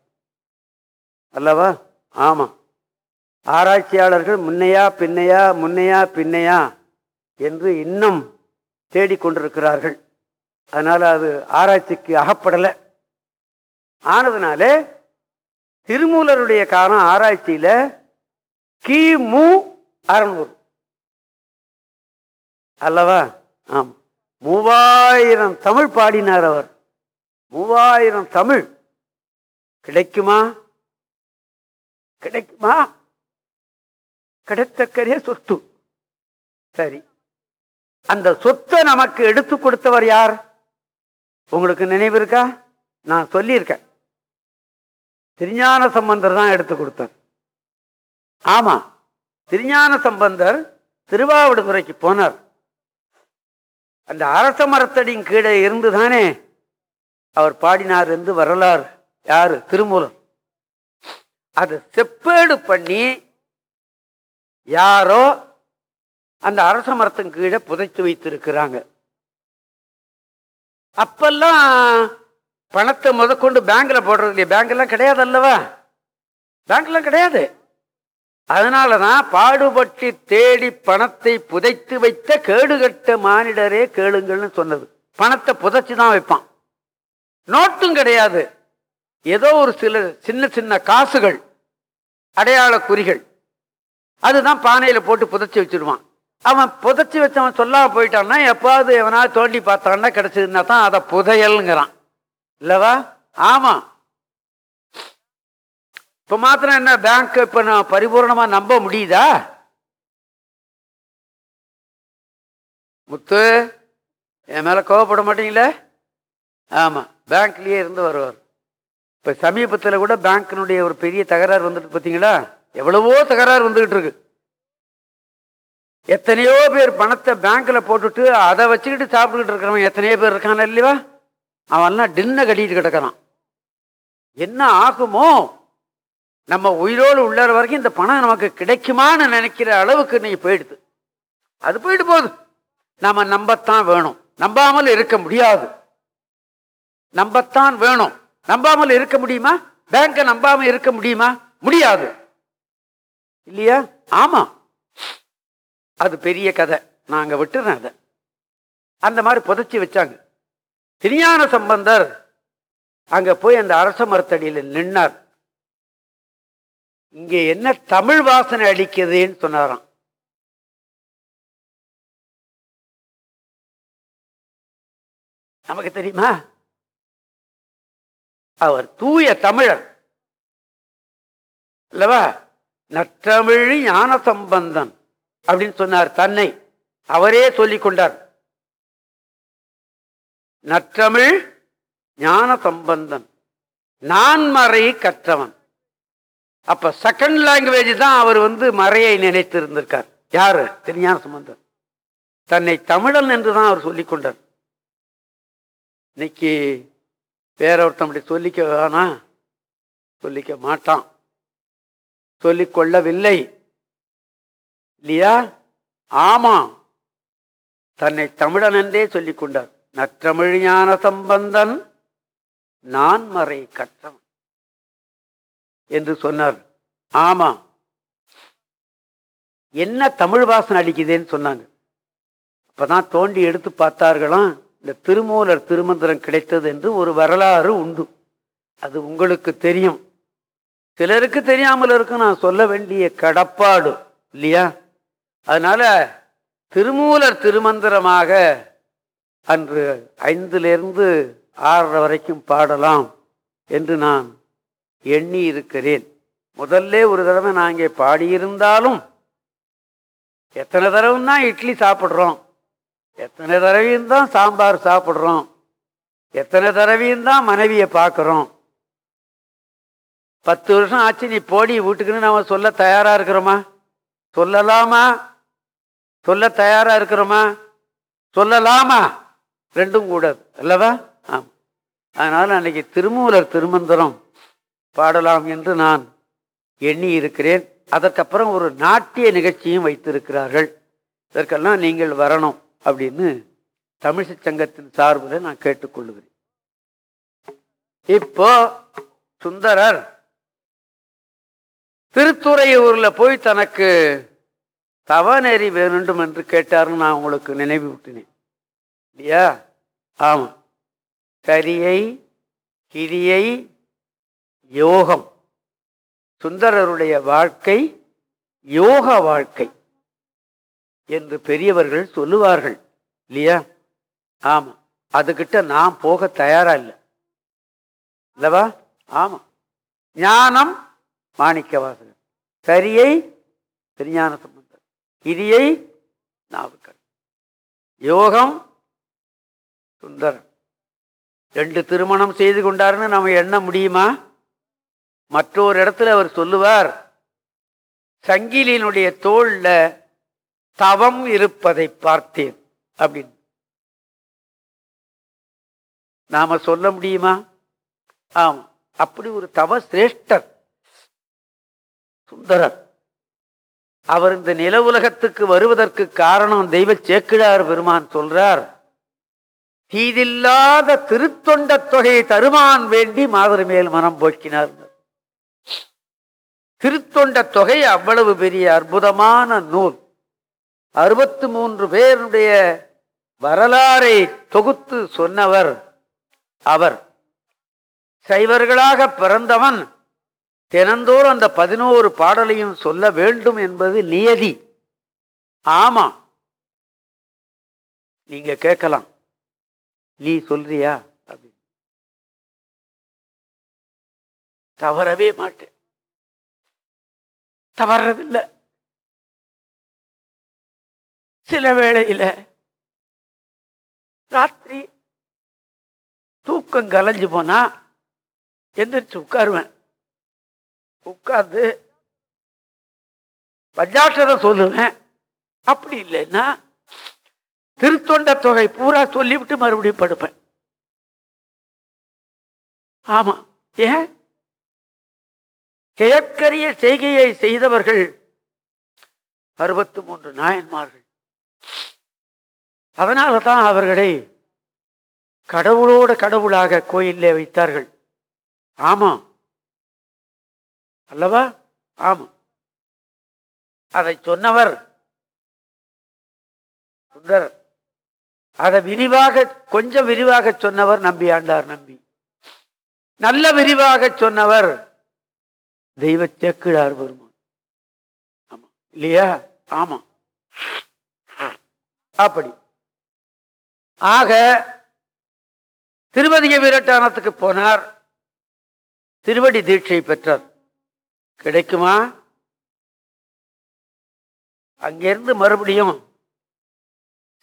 அல்லவா? ஆமா. ஆராய்ச்சியாளர்கள் முன்னையா பின்னையா முன்னையா பின்னையா என்று இன்னும் தேடிக்கொண்டிருக்கிறார்கள். அதனால அது ஆராய்ச்சிக்கு அகப்படலை. ஆனதுனால திருமூலருடைய காலம் ஆராய்ச்சியில கிமு அறநூறு. அல்லவா? ஆம். மூவாயிரம் தமிழ் பாடினார் அவர். மூவாயிரம் தமிழ். கிடைக்குமா? கிடைக்குமா? கிடைத்தக்கரே சொத்து. சரி. அந்த சொத்தை நமக்கு எடுத்து கொடுத்தவர் யார்? உங்களுக்கு நினைவு இருக்கா? நான் சொல்லியிருக்கேன். திருஞான சம்பந்தர் தான் எடுத்து கொடுத்தார். ஆமாம் திருஞான சம்பந்தர் திருவாவடுதுறைக்கு போனார். அந்த அரச மரத்தடியின் கீழே இருந்து தானே அவர் பாடினார் என்று வரலாறு. யாரு? திருமூலம் அதை செப்பேடு பண்ணி யாரோ அந்த அரச மரத்தின் கீழே புதைத்து வைத்திருக்கிறாங்க. அப்பெல்லாம் பணத்தை முதற்கொண்டு பேங்க்கில் போடுறது இல்லையா பேங்க்லாம் கிடையாது அல்லவா பேங்க்லாம் கிடையாது. அதனால தான் பாடுபட்டு தேடி பணத்தை புதைத்து வைத்த கேடுகட்ட மானிடரே கேளுங்கள்னு சொன்னது. பணத்தை புதைச்சி தான் வைப்பான். நோட்டும் கிடையாது. ஏதோ ஒரு சில சின்ன சின்ன காசுகள் அடையாள குறிகள் அதுதான் பானையில் போட்டு புதைச்சி வச்சிருவான். அவன் புதைச்சி வச்சவன் சொல்லாம போயிட்டான்னா எப்பாவது எவனாவது தோண்டி பார்த்தான்னா கிடைச்சதுன்னா தான் அதை புதையல்ங்கிறான். இல்லவா? ஆமா. இப்ப மாத்திரம் என்ன பேங்க் இப்ப நான் பரிபூர்ணமா நம்ப முடியுதா? முத்து என் மேல கோவப்பட மாட்டீங்களே? ஆமா பேங்க்லயே இருந்து வருவார். இப்ப சமீபத்தில் கூட பேங்க்கினுடைய ஒரு பெரிய தகராறு வந்துட்டு பார்த்தீங்களா எவ்வளவோ தகராறு வந்துகிட்டு இருக்கு. எத்தனையோ பேர் பணத்தை பேங்க்ல போட்டுட்டு அதை வச்சுக்கிட்டு சாப்பிட்டுக்கிட்டு இருக்கிறவன் எத்தனையோ பேர் இருக்கான இல்லையா அவன்லாம் டின்ன கட்டிட்டு கிடக்கிறான். என்ன ஆகுமோ? நம்ம உயிரோடு உள்ளற வரைக்கும் இந்த பணம் நமக்கு கிடைக்குமான்னு நினைக்கிற அளவுக்கு நீ போயிடுது. அது போயிட்டு போகுது. நாம் நம்பத்தான் வேணும். நம்பாமல் இருக்க முடியாது. நம்பத்தான் வேணும். நம்பாமல் இருக்க முடியுமா? பேங்க நம்பாம இருக்க முடியுமா? முடியாது. இல்லையா? ஆமா. அது பெரிய கதை. நாங்க விட்டுறேன் அதை. அந்த மாதிரி புதைச்சி வச்சாங்க. திருஞான சம்பந்தர் அங்க போய் அந்த அரச மரத்தடியில் நின்னார். இங்க என்ன தமிழ் வாசனை அடிக்குதுன்னு சொன்னாராம். நமக்கு தெரியுமா? அவர் தூய தமிழர். அல்லவா? நற்றமிழ் ஞான சம்பந்தன் அப்படின்னு சொன்னார் தன்னை. அவரே சொல்லிக் கொண்டார். நற்றமிழ் ஞான சம்பந்தன். நான்மறை கற்றவன். அப்ப செகண்ட் லாங்குவேஜ் தான் அவர் வந்து மறையை நினைத்து இருந்திருக்கார் யாரு? திருஞான சம்பந்தன். தன்னை தமிழன் என்று தான் அவர் சொல்லிக் கொண்டார். இன்னைக்கு வேற ஒருத்தன் சொல்லிக்க வேணா சொல்லிக்க மாட்டான். சொல்லிக்கொள்ளவில்லை இல்லையா? ஆமா தன்னை தமிழன் என்றே சொல்லிக்கொண்டார் நற்றமிழ் ஞான சம்பந்தன் நான் மறை கற்றவன் என்று சொன்னார். ஆமா. என்ன தமிழ் வாசனை அடிக்குதேன்னு சொன்னாங்க. அப்பதான் தோண்டி எடுத்து பார்த்தார்களாம் இந்த திருமூலர் திருமந்திரம் கிடைத்தது என்று ஒரு வரலாறு உண்டு. அது உங்களுக்கு தெரியும். சிலருக்கு தெரியாமல் இருக்கு நான் சொல்ல வேண்டிய கடப்பாடு இல்லையா? அதனால திருமூலர் திருமந்திரமாக அன்று ஐந்திலிருந்து ஆறரை வரைக்கும் பாடலாம் என்று நான் எண்ணி இருக்கிறேன் முதல்ல ஒரு தடவை நான் இங்கே பாடியிருந்தாலும் எத்தனை தடவை தான் இட்லி சாப்பிட்றோம். எத்தனை தடவையும் தான் சாம்பார் சாப்பிட்றோம். எத்தனை தடவையும் தான் மனைவியை பார்க்குறோம். பத்து வருஷம் ஆச்சு நீ போடி வீட்டுக்குன்னு நாம் சொல்ல தயாராக இருக்கிறோமா? சொல்லலாமா? சொல்ல தயாராக இருக்கிறோமா? சொல்லலாமா? ரெண்டும் கூடாது அல்லவா? ஆம். அதனால் அன்னைக்கு திருமூலர் திருமந்திரம் பாடலாம் என்று நான் எண்ணி இருக்கிறேன். அதற்கப்புறம் ஒரு நாட்டிய நிகழ்ச்சியும் வைத்திருக்கிறார்கள். இதற்கெல்லாம் நீங்கள் வரணும் அப்படின்னு தமிழிசை சங்கத்தின் சார்பில் நான் கேட்டுக்கொள்ளுகிறேன் இப்போ சுந்தரர் திருத்துறையூர்ல போய் தனக்கு தவநெறி வேண்டும் என்று கேட்டார்னு நான் உங்களுக்கு நினைவு விட்டினேன் இல்லையா? ஆமாம் கரியை கிரியை யோகம். சுந்தரருடைய வாழ்க்கை யோக வாழ்க்கை என்று பெரியவர்கள் சொல்லுவார்கள் இல்லையா? ஆமாம் அதுக்கிட்ட நான் போக தயாரா இல்லை. இல்லவா ஆமாம் ஞானம் மாணிக்க வாசகர் சரியை திருஞான சம்பந்தர். கிரியை நாவுக்கள் யோகம் சுந்தரன் ரெண்டு திருமணம் செய்து கொண்டாருன்னு நம்ம எண்ண முடியுமா? மற்றொரு இடத்துல அவர் சொல்லுவார் சங்கிலியினுடைய தோளில் தவம் இருப்பதை பார்த்தேன். அப்படின்னு. நாம சொல்ல முடியுமா? ஆம் அப்படி ஒரு தவ சிரேஷ்டர் சுந்தரர். அவர் இந்த நில உலகத்துக்கு வருவதற்கு காரணம் தெய்வ சேக்கிழார் பெருமான் சொல்றார் தீதில்லாத திருத்தொண்ட தொகையை தருமான் வேண்டி மாதிரி மேல் மனம் போக்கினார். திருத்தொண்ட தொகை அவ்வளவு பெரிய அற்புதமான நூல். அறுபத்து மூன்று பேருடைய வரலாறை தொகுத்து சொன்னவர் அவர். சைவர்களாக பிறந்தவன் தினந்தோறும் அந்த பதினோரு பாடலையும் சொல்ல வேண்டும் என்பது நியதி. ஆமா. நீங்க கேட்கலாம். நீ சொல்றியா? அப்படின்னு தவறவே மாட்டேன். தவறதில்லை. சில வேளையில ராத்திரி தூக்கம் கலைஞ்சு போனா எந்திரிச்சு உட்காருவேன். உட்கார்ந்து பஞ்சாட்சரம் சொல்லுவேன். அப்படி இல்லைன்னா திருத்தொண்ட தொகை பூரா சொல்லிவிட்டு மறுபடியும் படுப்பேன். ஆமா. ஏன்? கிழக்கரிய செய்கையை செய்தவர்கள் அறுபத்து மூன்று நாயன்மார்கள். அதனால தான் அவர்களை கடவுளோட கடவுளாக கோயிலே வைத்தார்கள். ஆமா. அல்லவா? ஆமா. அதை சொன்னவர் சுந்தரர். அதை விரிவாக கொஞ்சம் விரிவாக சொன்னவர் நம்பி ஆண்டார் நம்பி. நல்ல விரிவாக சொன்னவர் தெய்வ சேக்கிழார் பெருமான். ஆமா. இல்லையா? ஆமா. அப்படி. ஆக திருவதிக வீரட்டானத்துக்கு போனார். திருவடி தீட்சை பெற்றார். கிடைக்குமா? அங்கிருந்து மறுபடியும்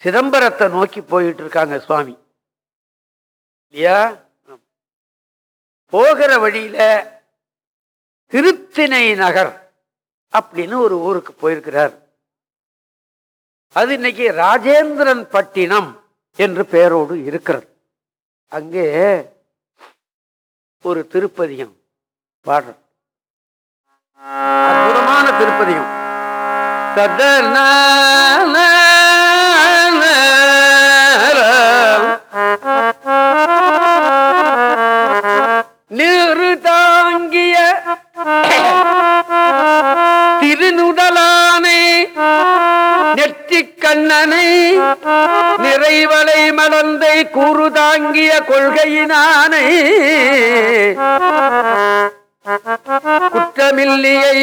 சிதம்பரத்தை நோக்கி போயிட்டு இருக்காங்க சுவாமி. இல்லையா? போகிற வழியில திருத்திணை நகர் அப்படின்னு ஒரு ஊருக்கு போயிருக்கிறார். அது இன்னைக்கு ராஜேந்திரன் பட்டினம் என்று பெயரோடு இருக்கிறது. அங்கே ஒரு திருப்பதியம் பாடுற அற்புதமான திருப்பதியம். சதன கண்ணனை நிறைவலை மலர்ந்தை கூறு தாங்கிய கொள்கையினானை. குற்றமில்லியை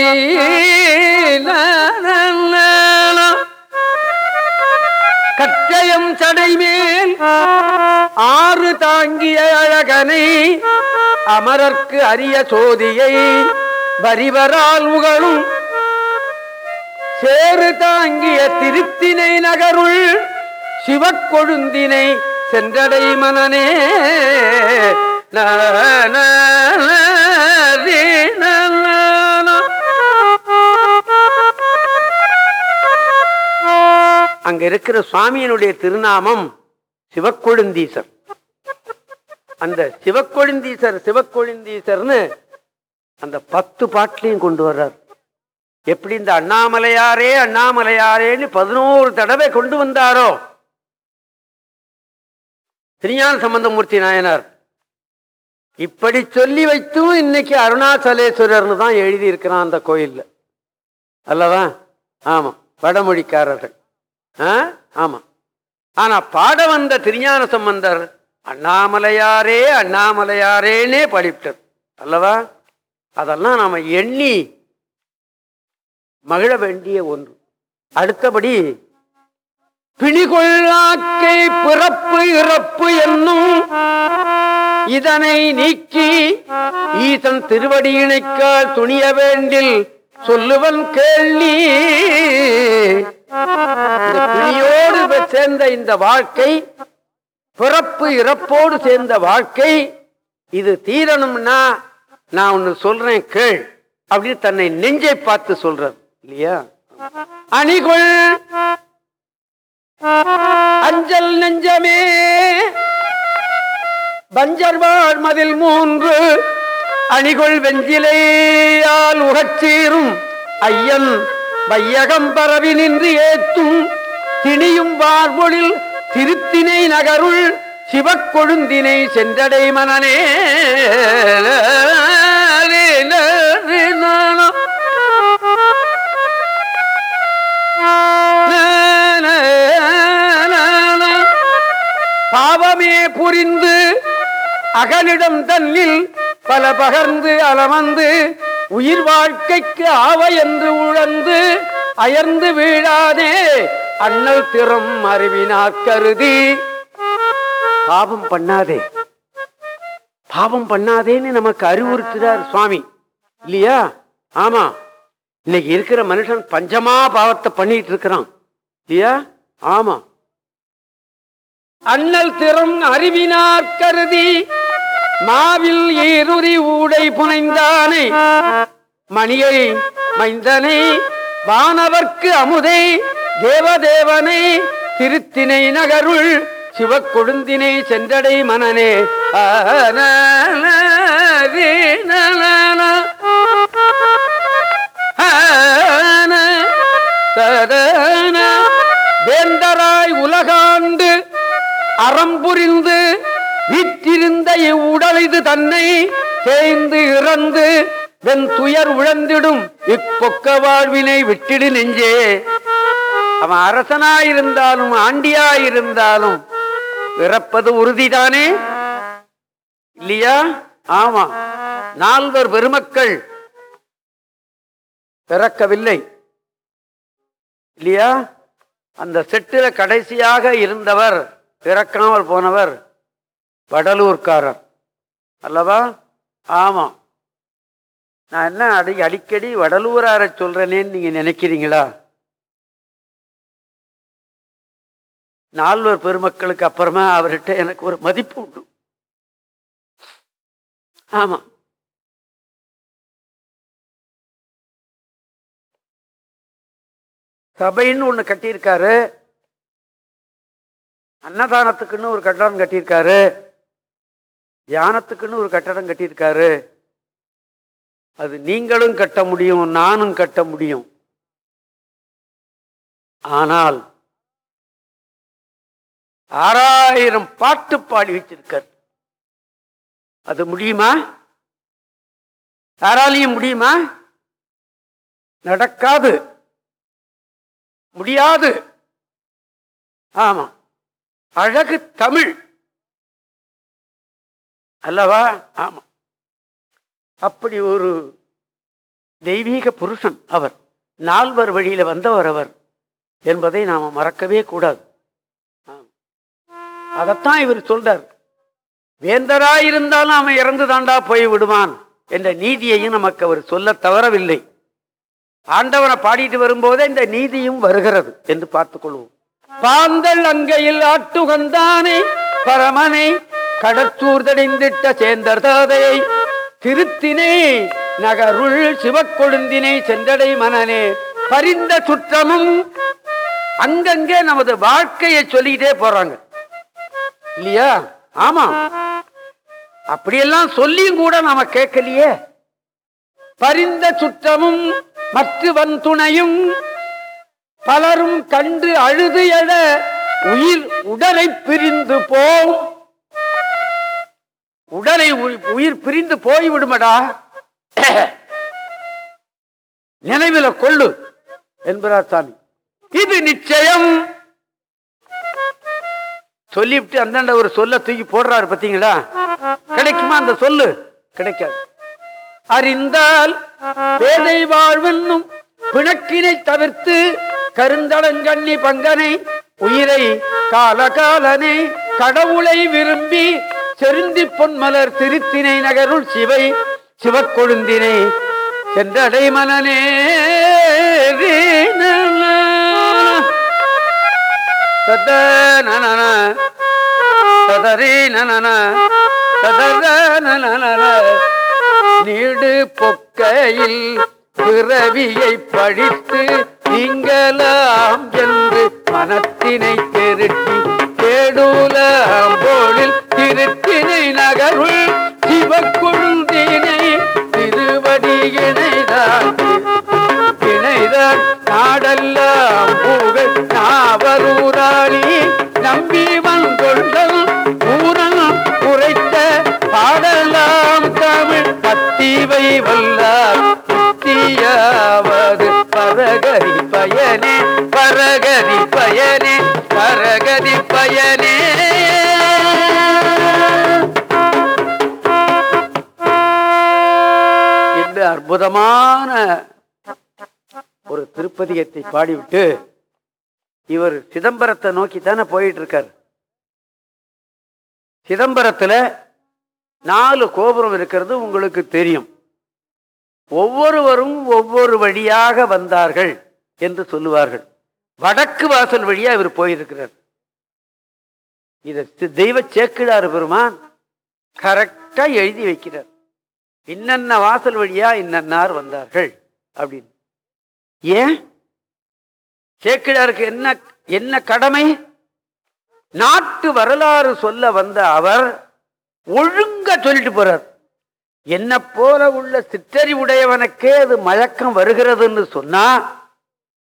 கச்சயம் சடைமேல் ஆறு தாங்கிய அழகனை அமரர்க்கு அரிய சோதியை வரிவரால் உகழும் சேறு தாங்கிய திருத்தினை நகருள் சிவக்கொழுந்தினை சென்றடை மனனே. அங்க இருக்கிற சுவாமியினுடைய திருநாமம் சிவக்கொழுந்தீசர். அந்த சிவக்கொழுந்தீசர் சிவக்கொழுந்தீசர்னு அந்த பத்து பாட்டிலையும் கொண்டு வர்றார். எப்படி இந்த அண்ணாமலையாரே அண்ணாமலையாரேன்னு பதினோரு தடவை கொண்டு வந்தாரோ? திருஞான சம்பந்தமூர்த்தி நாயனார். இப்படி சொல்லி வைத்தும் இன்னைக்கு அருணாச்சலேஸ்வரர்னு தான் எழுதி இருக்கிறான் அந்த கோயில்ல. அல்லவா? ஆமா வடமொழிக்காரர்கள். ஆ? ஆமா. ஆனா பாட வந்த திருஞான சம்பந்தர் அண்ணாமலையாரே அண்ணாமலையாரேனே படிப்டர் அல்லவா? அதெல்லாம் நாம எண்ணி மகிழ வேண்டிய ஒன்று. அடுத்தபடி பிணிகொள்ளாக்கை பிறப்பு இறப்பு என்னும் இதனை நீக்கி ஈசன் திருவடியினைக்கால் துணிய வேண்டில் சொல்லுவன் கேள்வி. பிணியோடு சேர்ந்த இந்த வாழ்க்கை பிறப்பு இறப்போடு சேர்ந்த வாழ்க்கை இது தீரணும்னா நான் ஒன்னு சொல்றேன் கேள் அப்படின்னு தன்னை நெஞ்சை பார்த்து சொல்றது. இல்லையா? அணிகொள் அஞ்சல் நெஞ்சமே பஞ்சர்வாழ் மதில் மூன்று அணிகொள் வெஞ்சிலையால் உகச்சீரும் ஐயன் வையகம் பரவி நின்று ஏத்தும் திணியும் வார்பொழில் திருத்தினை நகருள் சிவக்கொழுந்தினை சென்றடை மனநே புரிந்து அகலிடம் தன்னில் பல பகர்ந்து அலமந்து உயிர் வாழ்க்கைக்கு ஆவ என்று உழந்து அயர்ந்து வீழாதே அண்ணல் திறம் அறிவினார் கருதி. பாவம் பண்ணாதே. பாவம் பண்ணாதேன்னு நமக்கு அறிவுறுத்துறார் சுவாமி. இல்லையா? ஆமா. இன்னைக்கு இருக்கிற மனுஷன் பஞ்சமா பாவத்தை பண்ணிட்டு இருக்கிறான். இல்லையா? ஆமா. அண்ணல் திறம் அறிவினார் கருதி மாவில் ஏறுறி ஊடை புனைந்தானே. மணியை மைந்தனை வானவர்க்கு அமுதை தேவதேவனை திருத்தினை நகருள் சிவக்கொழுந்தினை சென்றடை மனனே. ஆன வேந்தராய் உலகா அறம்புரிந்து புரிந்து இவ்வுடல் இது தன்னை தேய்ந்து இறந்து வெண் துயர் உழந்திடும் இக்கொக்க வாழ்வினை விட்டிடு நெஞ்சே. அவன் அரசனாயிருந்தாலும் ஆண்டியாயிருந்தாலும் இறப்பது உறுதிதானே? இல்லையா? ஆமா. நால்வர் பெருமக்கள் பிறக்கவில்லை. இல்லையா? அந்த செட்டில கடைசியாக இருந்தவர் பிறக்காமல் போனவர் வடலூர்காரர். அல்லவா? ஆமாம் நான் என்ன அடி அடிக்கடி வடலூராரை சொல்கிறேனேன்னு நீங்கள் நினைக்கிறீங்களா? நால்வர் பெருமக்களுக்கு அப்புறமா அவர்கிட்ட எனக்கு ஒரு மதிப்பு உண்டு. ஆமாம் சபைன்னு ஒன்று கட்டியிருக்காரு. அன்னதானத்துக்குன்னு ஒரு கட்டடம் கட்டியிருக்காரு. தியானத்துக்குன்னு ஒரு கட்டடம் கட்டியிருக்காரு. அது நீங்களும் கட்ட முடியும் நானும் கட்ட முடியும். ஆனால் ஆறாயிரம் பாட்டு பாடி வச்சிருக்கார். அது முடியுமா? யாராலையும் முடியுமா? நடக்காது. முடியாது. ஆமாம் அழகு தமிழ். அல்லவா? ஆமா. அப்படி ஒரு தெய்வீக புருஷன் அவர் நால்வர் வழியில வந்தவர் அவர் என்பதை நாம் மறக்கவே கூடாது. அதைத்தான் இவர் சொல்றார். வேந்தராயிருந்தாலும் அவன் இறந்து தாண்டா போய் விடுவான் என்ற நீதியையும் நமக்கு அவர் சொல்ல தவறவில்லை. ஆண்டவனை பாடிட்டு வரும்போதே இந்த நீதியும் வருகிறது என்று பார்த்துக் கொள்வோம். பாந்தல் அங்கையில் ஆட்டுகந்தானே பரமனை கடத்தூர் தடைந்திட்ட சேந்தர் தாதையை திருத்தினை நகருள் சிவக்கொழுந்தினை சென்றடை மனனே பரிந்த சுற்றமும் அங்கங்கே நமது வாழ்க்கையை சொல்லிக்கிட்டே போறாங்க. இல்லையா? ஆமா. அப்படியெல்லாம் சொல்லியும் கூட நாம கேட்கலையே. பரிந்த சுற்றமும் மற்றவன் துணையும் பலரும் கண்டு அழுது எழ உயிர் உடலை பிரிந்து போம். உடலை உயிர் பிரிந்து போய் விடுமடா நினைவில கொள்ளு என்பார் சாமி. இது நிச்சயம். சொல்லிவிட்டு அந்தாண்ட ஒரு சொல்ல தூக்கி போடுறாரு பாத்தீங்களா? கிடைக்குமா அந்த சொல்லு? கிடைக்காது. அறிந்தால் பேதை வாழ்வென்னும் பிணக்கினை தவிர்த்து கருந்தடங்கண்ணி பங்கனை உயிரை காலகாலனை கடவுளை விரும்பி செருந்தி பொன்மலர் திருத்தினை நகருள் சிவை சிவக்கொழுந்தினை சென்றடை மனநே ததனன ததரி நீடு பொக்கையில் பிறவியை படித்து நீங்களாம் என்று மனத்தினை திருட்டி கேடுலாம் போலில் திருத்தினை நகருள் சிவக்குழுந்தினை திருவடியினைதான் இணைதான். நாடெல்லாம் புகழ் நாவரூராளி நம்பி வந்தொண்டல் ஊரல் உரைத்த பாடலாம் தமிழ் பத்திவை வல்லார் பரகதி பயனே பரகதி பயனே பரகதி பயனே. இந்த அற்புதமான ஒரு திருப்பதிகத்தை பாடிவிட்டு இவர் சிதம்பரத்தை நோக்கி தானே போயிட்டு இருக்கார் சிதம்பரத்தில் நாலு கோபுரம் இருக்கிறது உங்களுக்கு தெரியும். ஒவ்வொருவரும் ஒவ்வொரு வழியாக வந்தார்கள் என்று சொல்லுவார்கள். வடக்கு வாசல் வழியாக இவர் போயிருக்கிறார். இதை தெய்வ சேக்கிழார் பெருமான் கரெக்டாக எழுதி வைக்கிறார். இன்னென்ன வாசல் வழியா இன்னன்னார் வந்தார்கள் அப்படின்னு. ஏன்? சேக்கிழாருக்கு என்ன என்ன கடமை? நாட்டு வரலாறு சொல்ல வந்த அவர் ஒழுங்கா சொல்லிட்டு போறார். என்ன போல உள்ள சிற்றறிவுடையவனுக்கே அது மயக்கம் வருகிறதுன்னு சொன்னா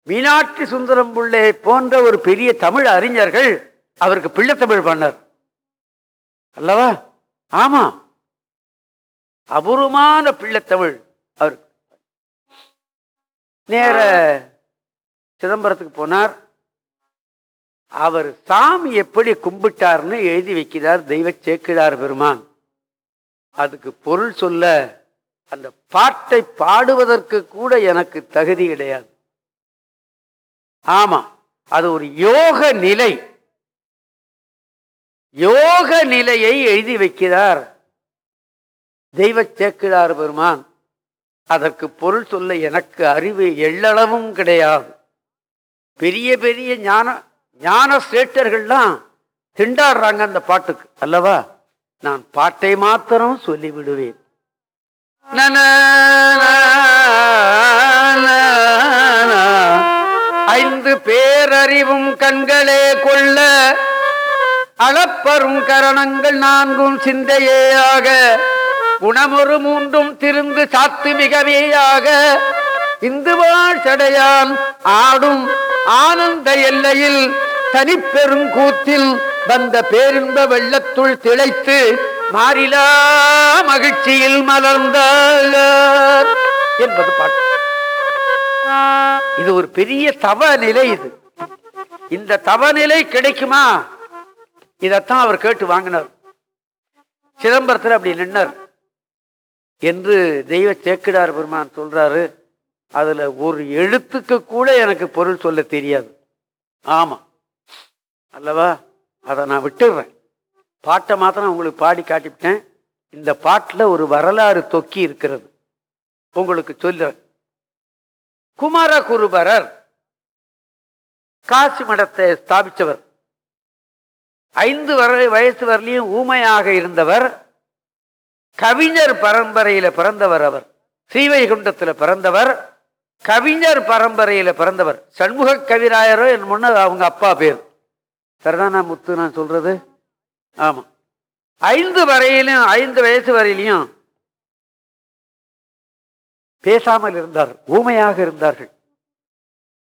மீனாட்சி சுந்தரம் பிள்ளை போன்ற ஒரு பெரிய தமிழ் அறிஞர்கள் அவருக்கு பிள்ளைத்தமிழ் பண்ணார். அல்லவா? ஆமா. அபூர்வமான பிள்ளைத்தமிழ் அவர். நேர சிதம்பரத்துக்கு போனார். அவர் சாமி எப்படி கும்பிட்டார்னு எழுதி வைக்கிறார் தெய்வ சேக்கிழார் பெருமான். அதுக்கு பொருள் சொல்ல அந்த பாட்டை பாடுவதற்கு கூட எனக்கு தகுதி கிடையாது. ஆமா அது ஒரு யோக நிலை. யோக நிலையை எழுதி வைக்கிறார். தெய்வ சேக்கிழார் பெருமான் அதற்கு பொருள் சொல்ல எனக்கு அறிவு எள்ளளவும் கிடையாது. பெரிய பெரிய ஞான ஞான சேட்டர்கள்லாம் திண்டாடுறாங்க அந்த பாட்டுக்கு அல்லவா? நான் பாட்டை மாத்திரம் சொல்லிவிடுவேன். ஐந்து பேரறிவும் கண்களே கொள்ள அளப்பரும் கரணங்கள் நான்கும் சிந்தையேயாக. குணமொரு மூன்றும் திருந்து சாத்து மிகவேயாக. இந்து வாழ்ச்சடையான் ஆடும் ஆனந்த எல்லையில் தனிப்பெரும் கூத்தில் வந்த பேரின்ப வெள்ளத்துள் திளைத்து மாறிலா மகிழ்ச்சியில் மலர்ந்தார் என்பது பாட்டு. இது ஒரு பெரிய தவ நிலை இது. இந்த தவநிலை கிடைக்குமா? இதைத்தான் அவர் கேட்டு வாங்கினார். சிதம்பரத்தில் அப்படி நின்னர். என்று தெய்வ சேக்கிடார் பெருமான் சொல்றாரு அதுல ஒரு எழுத்துக்கு கூட எனக்கு பொருள் சொல்ல தெரியாது. ஆமா. அல்லவா? அதை நான் விட்டுடுறேன் பாட்டை மாத்திரம் உங்களுக்கு பாடி காட்டிவிட்டேன். இந்த பாட்டில் ஒரு வரலாறு தொக்கி இருக்கிறது. உங்களுக்கு சொல்லுறேன் குமார குருபரர் காசி மடத்தை ஸ்தாபித்தவர் ஐந்து வரை வயசு வரலையும் ஊமையாக இருந்தவர். கவிஞர் பரம்பரையில் பிறந்தவர் அவர். ஸ்ரீவைகுண்டத்தில் பிறந்தவர். கவிஞர் பரம்பரையில் பிறந்தவர். சண்முக கவிராயரோ என் முன்ன அவங்க அப்பா பேர். சரிதானா முத்து நான் சொல்றது? ஆமா. ஐந்து வரையிலும் ஐந்து வயசு வரையிலையும் பேசாமல் இருந்தார் ஊமையாக இருந்தார்கள்.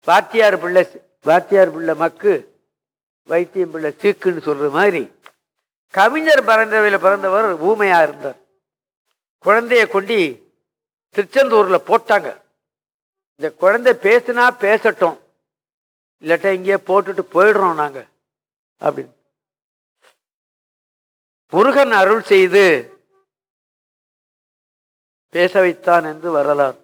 வாத்தியார் பிள்ளை வாத்தியார் பிள்ளை மக்கு வைத்தியம் பிள்ளை சீக்குன்னு சொல்ற மாதிரி கவிஞர் பரந்தவையில் பிறந்தவர் ஊமையா இருந்தார். குழந்தைய கொண்டு திருச்செந்தூர்ல போட்டாங்க. இந்த குழந்தை பேசுனா பேசட்டும் இல்லாட்டா இங்கேயே போட்டுட்டு போயிடுறோம் நாங்கள் அப்படின்னு. முருகன் அருள் செய்து பேச வைத்தான் என்று வரலாறு.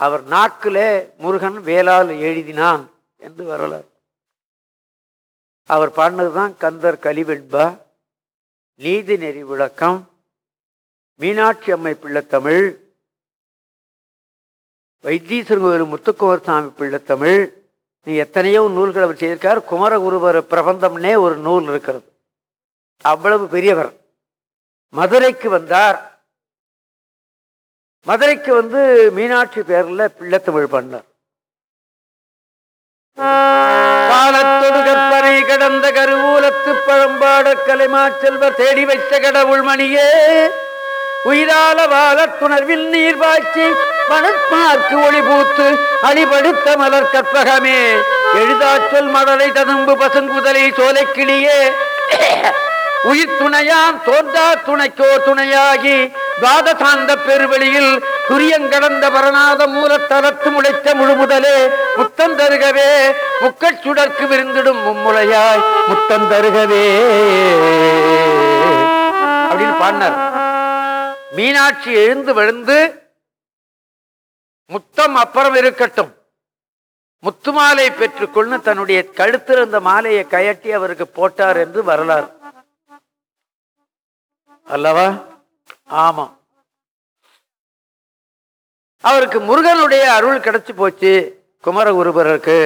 அவர் நாக்கிலே முருகன் வேளால் எழுதினான் என்று வரலாறு. அவர் பாடினதுதான் கந்தர் கலிவெண்பா நீதி நெறி விளக்கம் மீனாட்சி அம்மை பிள்ளைத்தமிழ் வைத்தீஸ்வரன் கோயில் முத்துக்குமார் சாமி பிள்ளைத்தமிழ் எத்தனையோ நூல்கள் அவர் செய்திருக்கார். குமரகுருவர் பிரபந்தம்னே ஒரு நூல் இருக்கிறது. அவ்வளவு பெரியவர். மதுரைக்கு வந்தார். மதுரைக்கு வந்து மீனாட்சி பேர்ல பிள்ளைத்தமிழ் பண்ணார். காலத்தொடு கற்பனை கடந்த கருவூலத்து பழம்பாட கலைமா தேடி வைத்த கடவுள் மணியே உயிரால வாழ துணர்வில் நீர் பாய்ச்சி மணற்பார்க்கு ஒளி பூத்து அழிபடுத்த மலர் கற்பகமே. எழுதாற்றல் மடலை ததும்பு பசுங்குதலை சோலைக்கிளியே. உயிர் துணையாம் தோன்றா துணைக்கோ துணையாகி துவாதசாந்த பெருவெளியில் துரியங்கடந்த பரநாத மூலத்தலத்து முளைத்த முழுமுதலே முத்தம் தருகவே. முக்கச் சுடற்கு விருந்திடும் மும்முளையாய் முத்தந்தருகவே அப்படின்னு பாடினார். மீனாட்சி எழுந்து விழுந்து முத்தம் அப்புறம் இருக்கட்டும். முத்து மாலை பெற்றுக்கொண்டு தன்னுடைய கழுத்தில் இருந்த மாலையை கயட்டி அவருக்கு போட்டார் என்று வரலாறு. அல்லவா? ஆமா அவருக்கு முருகனுடைய அருள் கிடைச்சி போச்சு. குமரகுருபருக்கு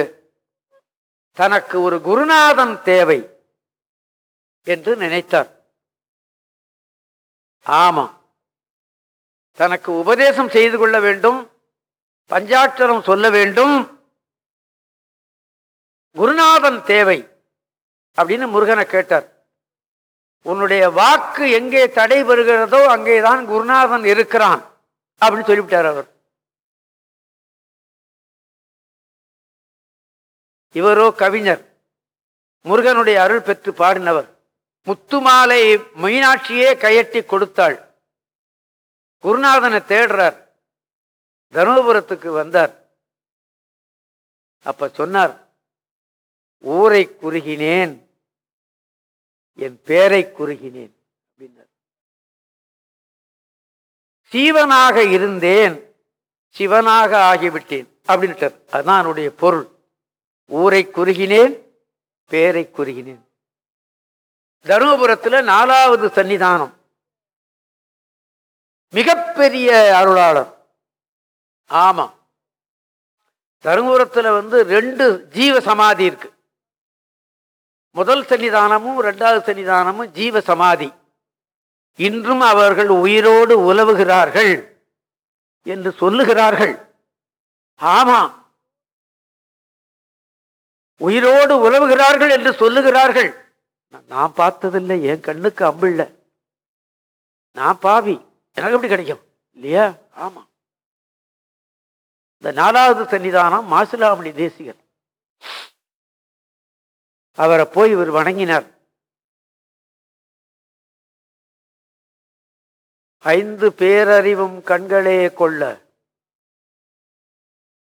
தனக்கு ஒரு குருநாதன் தேவை என்று நினைத்தார். ஆமா தனக்கு உபதேசம் செய்து கொள்ள வேண்டும். பஞ்சாட்சரம் சொல்ல வேண்டும். குருநாதன் தேவை அப்படின்னு முருகனை கேட்டார். உன்னுடைய வாக்கு எங்கே தடைபெறுகிறதோ அங்கேதான் குருநாதன் இருக்கிறான் அப்படின்னு சொல்லிவிட்டார் அவர். இவரோ கவிஞர் முருகனுடைய அருள் பெற்று பாடினவர். முத்துமாலை மீனாட்சியே கையட்டி கொடுத்தாள். குருநாதனை தேடுறார். தருமபுரத்துக்கு வந்தார். அப்ப சொன்னார் ஊரை குறுகினேன் என் பேரை குறுகினேன் அப்படின்னார். சீவனாக இருந்தேன் சிவனாக ஆகிவிட்டேன் அப்படின்ட்டார் அதுதான் என்னுடைய பொருள். ஊரை குறுகினேன் பேரை குறுகினேன். தருமபுரத்தில் நாலாவது சன்னிதானம் மிகப்பெரிய அருளாளர். ஆமாம் தருமபுரத்தில் வந்து ரெண்டு ஜீவ சமாதி இருக்கு. முதல் சன்னிதானமும் ரெண்டாவது சன்னிதானமும் ஜீவ சமாதி இன்றும் அவர்கள் உயிரோடு உலவுகிறார்கள் என்று சொல்லுகிறார்கள். ஆமாம் உயிரோடு உலவுகிறார்கள் என்று சொல்லுகிறார்கள். நான் பார்த்ததில்லை என் கண்ணுக்கு அம்பில்ல. நான் பாவி. எனக்கு எப்படி கிடைக்கும்? இல்லையா? ஆமாம் இந்த நாலாவது சன்னிதானம் மாசிலாமணி தேசிகர் அவரை போய் இவர் வணங்கினார். ஐந்து பேரறிவும் கண்களே கொள்ள.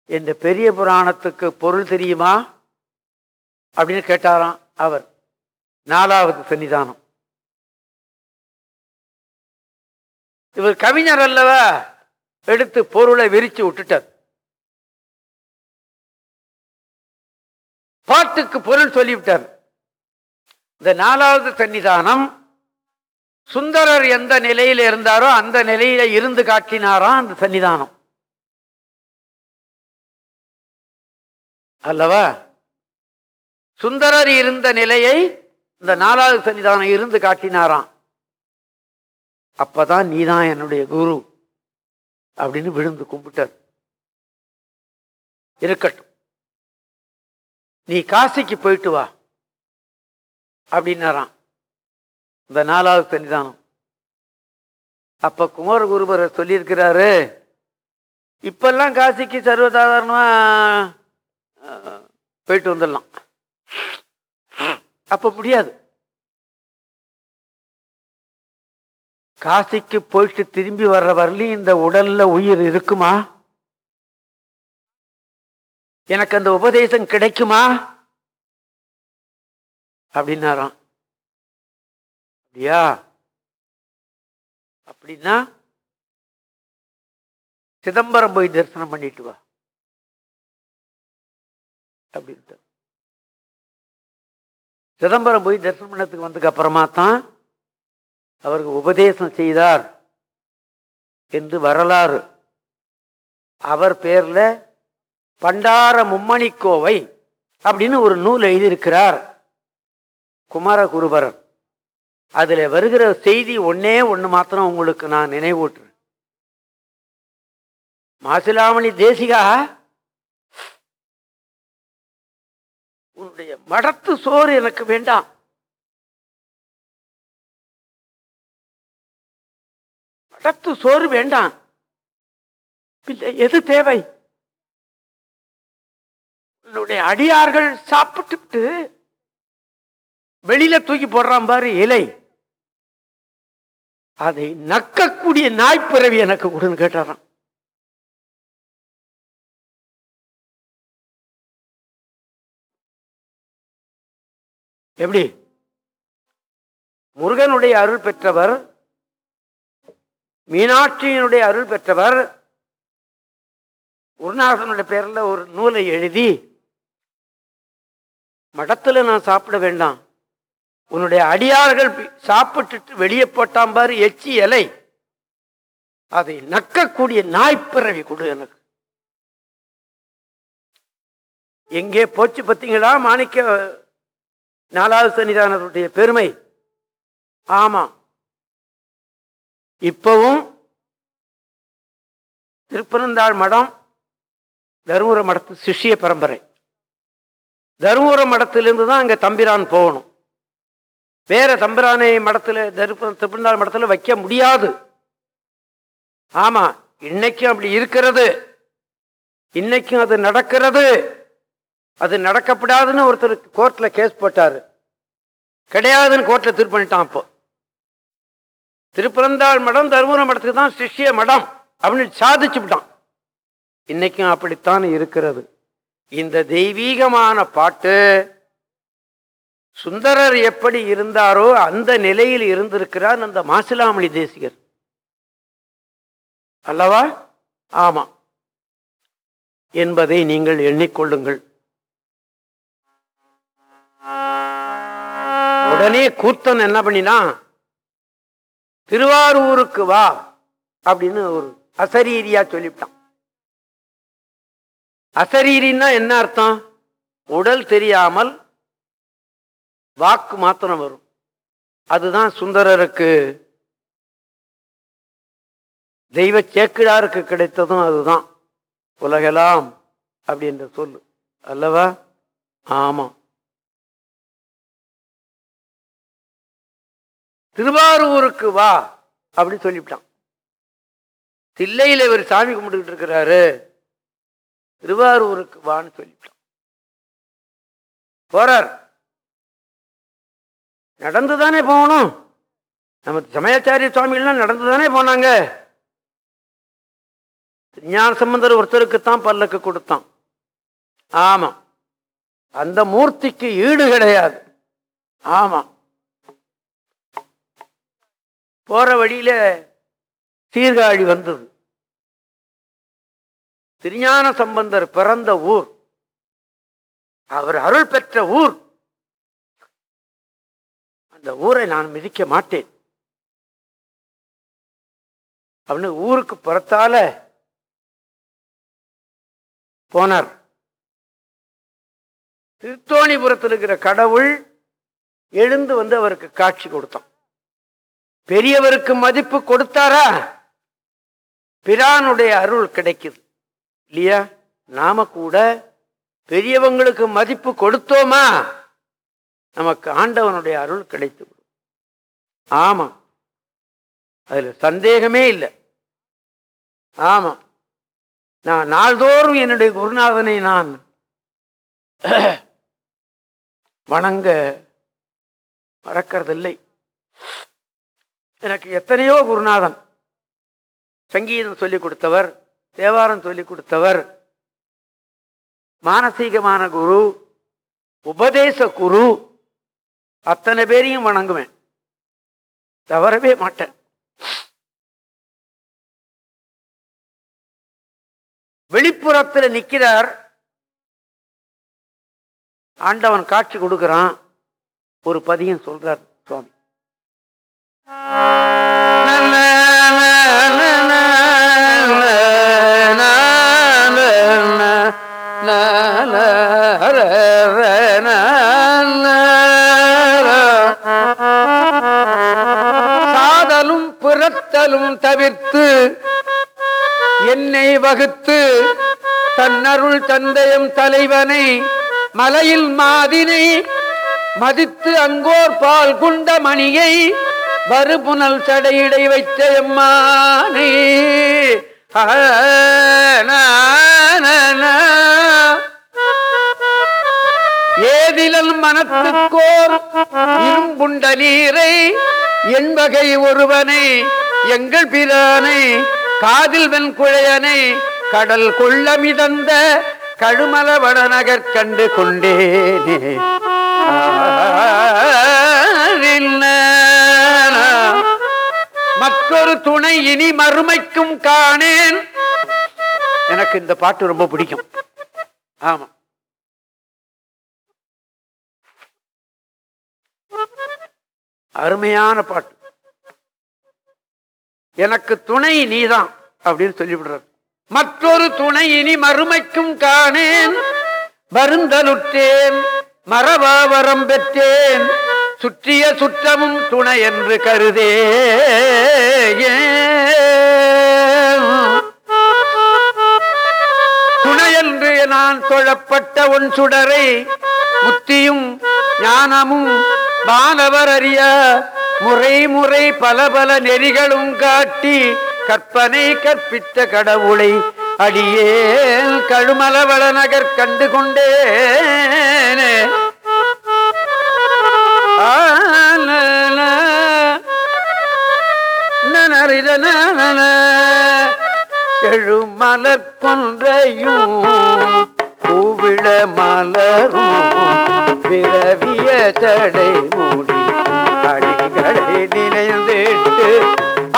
இந்த பெரிய புராணத்துக்கு பொருள் தெரியுமா? அப்படின்னு கேட்டாராம் அவர். நாலாவது சன்னிதானம். இவர் கவிஞர் அல்லவா? எடுத்து பொருளை விரிச்சு விட்டுட்டார். பாட்டுக்கு பொருள் சொல்லிவிட்டார். இந்த நாலாவது சன்னிதானம் சுந்தரர் எந்த நிலையில இருந்தாரோ அந்த நிலையில இருந்து காட்டினாராம் அந்த சன்னிதானம். அல்லவா? சுந்தரர் இருந்த நிலையை இந்த நாலாவது சன்னிதானம் இருந்து காட்டினாராம். அப்பதான் நீதான் என்னுடைய குரு அப்படின்னு விழுந்து கும்பிட்டார். இருக்கட்டும். நீ காசிக்கு போயிட்டு வா. அப்படின்னாரான் இந்த நாலாவது சன்னிதானம். அப்ப குமாரகுருபரர் சொல்லியிருக்கிறாரு இப்பெல்லாம் காசிக்கு சர்வசாதாரணமா போயிட்டு வந்துடலாம். அப்ப முடியாது. காசிக்கு போயிட்டு திரும்பி வர்ற வரலையும் இந்த உடல்ல உயிர் இருக்குமா? எனக்கு அந்த உபதேசம் கிடைக்குமா? அப்படின்னாராம். அப்படியா? அப்படின்னா சிதம்பரம் போய் தரிசனம் பண்ணிட்டு வா. அப்படின்ட்டு. சிதம்பரம் போய் தரிசனம் பண்ணதுக்கு வந்ததுக்கு அப்புறமா தான் அவருக்கு உபதேசம் செய்தார். என்று வரலாறு. அவர் பேரில் பண்டார மும்மணிக்கோவை அப்படின்னு ஒரு நூல் எழுதியிருக்கிறார் குமாரகுருபரர் அதில் வருகிற செய்தி ஒன்னே ஒன்று மாத்திரம் உங்களுக்கு நான் நினைவூட்டுறேன். மாசிலாமணி தேசிகா உன்னுடைய மடத்து சோறு எனக்கு வேண்டாம். மடத்து சோறு வேண்டாம். எது தேவை? என்னுடைய அடியார்கள் சாப்பிட்டுட்டு வெளியில தூக்கி போடுறான் பாரு இலை. அதை நக்கக்கூடிய நாய்ப்பிறவி எனக்கு கொடுன்னு கேட்டாராம். எப்படி? முருகனுடைய அருள் பெற்றவர் மீனாட்சியினுடைய அருள் பெற்றவர் குருநாதனுடைய பேரில் ஒரு நூலை எழுதி மடத்தில் நான் சாப்பிட வேண்டாம். உன்னுடைய அடியார்கள் சாப்பிட்டுட்டு வெளியே போட்டான் பாரு எச்சி இலை. அதை நக்கக்கூடிய நாய்ப்பிறவி கொடு எனக்கு. எங்கே போச்சு பார்த்தீங்களா மாணிக்க நாலாவது சன்னிதானருடைய பெருமை? ஆமா. இப்பவும் திருப்பனந்தாள் மடம் தருமபுர மடத்து சிஷ்ய பரம்பரை. தருமபுர மடத்திலிருந்து தான் அங்கே தம்பிரான் போகணும். வேற தம்பிரானை மடத்தில் தருப்ப திருப்பனந்தாள் மடத்தில் வைக்க முடியாது. ஆமா இன்னைக்கும் அப்படி இருக்கிறது. இன்னைக்கும் அது நடக்கிறது. அது நடக்கப்படாதுன்னு ஒருத்தர் கோர்ட்டில் கேஸ் போட்டார். கிடையாதுன்னு கோர்ட்டில் தீர்ப்பு பண்ணிட்டான் அப்போ. திருப்பரந்தாள் மடம் தருமபுரம் மடத்துக்கு தான் சிஷ்ய மடம் அப்படின்னு சாதிச்சு விட்டான். இன்னைக்கும் அப்படித்தான் இருக்கிறது. இந்த தெய்வீகமான பாட்டு சுந்தரர் எப்படி இருந்தாரோ அந்த நிலையில் இருந்திருக்கிறார் அந்த மாசிலாமணி தேசிகர். அல்லவா? ஆமா. என்பதை நீங்கள் எண்ணிக்கொள்ளுங்கள். உடனே கூத்தன் என்ன பண்ணினா திருவாரூருக்கு வா அப்படின்னு ஒரு அசரீரியா சொல்லிவிட்டான். அசரீரின்னா என்ன அர்த்தம்? உடல் தெரியாமல் வாக்கு மாத்திரம் வரும். அதுதான் சுந்தரருக்கு தெய்வ சேக்கிழாருக்கு கிடைத்ததும் அதுதான். உலகலாம் அப்படின்ற சொல்லு அல்லவா? ஆமாம் திருவாரூருக்கு வா அப்படின்னு சொல்லிவிட்டான். தில்லையில் இவர் சாமி கும்பிட்டுக்கிட்டு இருக்கிறாரு. திருவாரூருக்கு வான்னு சொல்லிவிட்டான் போறார். நடந்து தானே போகணும். நம்ம சமயாச்சாரிய சுவாமிகள்லாம் நடந்து தானே போனாங்க. ஞான சம்பந்தர் ஒருத்தருக்குத்தான் பல்லக்கு கொடுத்தான். ஆமா. அந்த மூர்த்திக்கு ஈடு கிடையாது. ஆமா. போற வழியில சீர்காழி வந்தது. திருஞான சம்பந்தர் பிறந்த ஊர். அவர் அருள் பெற்ற ஊர். அந்த ஊரை நான் மிதிக்க மாட்டேன். அப்படின்னு ஊருக்கு புறத்தால போனார். திருத்தோணிபுரத்தில் இருக்கிற கடவுள் எழுந்து வந்து அவருக்கு காட்சி கொடுத்தான். பெரியவருக்கு மதிப்பு கொடுத்தாரா? பிரானுடைய அருள் கிடைக்குது. இல்லையா? நாம கூட பெரியவங்களுக்கு மதிப்பு கொடுத்தோமா? நமக்கு ஆண்டவனுடைய அருள் கிடைத்து விடும். ஆமாம் அதில் சந்தேகமே இல்லை. ஆமாம் நான் நாள்தோறும் என்னுடைய குருநாதனை நான் வணங்க மறக்கிறதில்லை. எனக்கு எத்தனையோ குருநாதன் சங்கீதம் சொல்லிக் கொடுத்தவர். தேவாரம் சொல்லிக் கொடுத்தவர். மானசீகமான குரு உபதேச குரு அத்தனை பேரையும் வணங்குவேன். தவறவே மாட்டேன். வெளிப்புறத்துல நிக்கிறார். ஆண்டவன் காட்சி கொடுக்கிறான். ஒரு பதியம் சொல்றார் சுவாமி. அருள் தந்தையம் தலைவனை மலையில் மாதினை மதித்து அங்கோர் பால் குண்ட மணியை வறுபுனல் சடையிடை வைத்த எம்மானே. ஏதிலல் மனத்துக்கோர் இரும்புண்ட நீரை என்பகை ஒருவனை எங்கள் பிரானை காதில் வெண்குழையனை கடல் கொள்ளமிதந்த கழுமல வடநகர் கண்டு கொண்டேனே மற்றொரு துணை இனி மறுமைக்கும் காணேன். எனக்கு இந்த பாட்டு ரொம்ப பிடிக்கும். ஆமா. அருமையான பாட்டு. எனக்கு துணை நீதான் அப்படின்னு சொல்லிவிடுறார் மற்றொரு துணை இனி மறுமைக்கும் காணேன். வருந்தலுற்றேன் மரபாவரம் பெற்றேன். சுற்றிய சுற்றமும் துணை என்று கருதே துணையன்று நான் தொழப்பட்ட உன் சுடரை முத்தியும் ஞானமும் மாணவர் அறிய முறை முறை பல பல நெறிகளும் காட்டி கற்பனை கற்பித்த கடவுளை அடியேன் கழுமலவள நகர் கண்டு கொண்டேனே. ஆ, எழுமலர் கொன்றையும் பூவிழ மலரும் பிறவிய தடை மூடி அடிகளை நினைந்திட்டு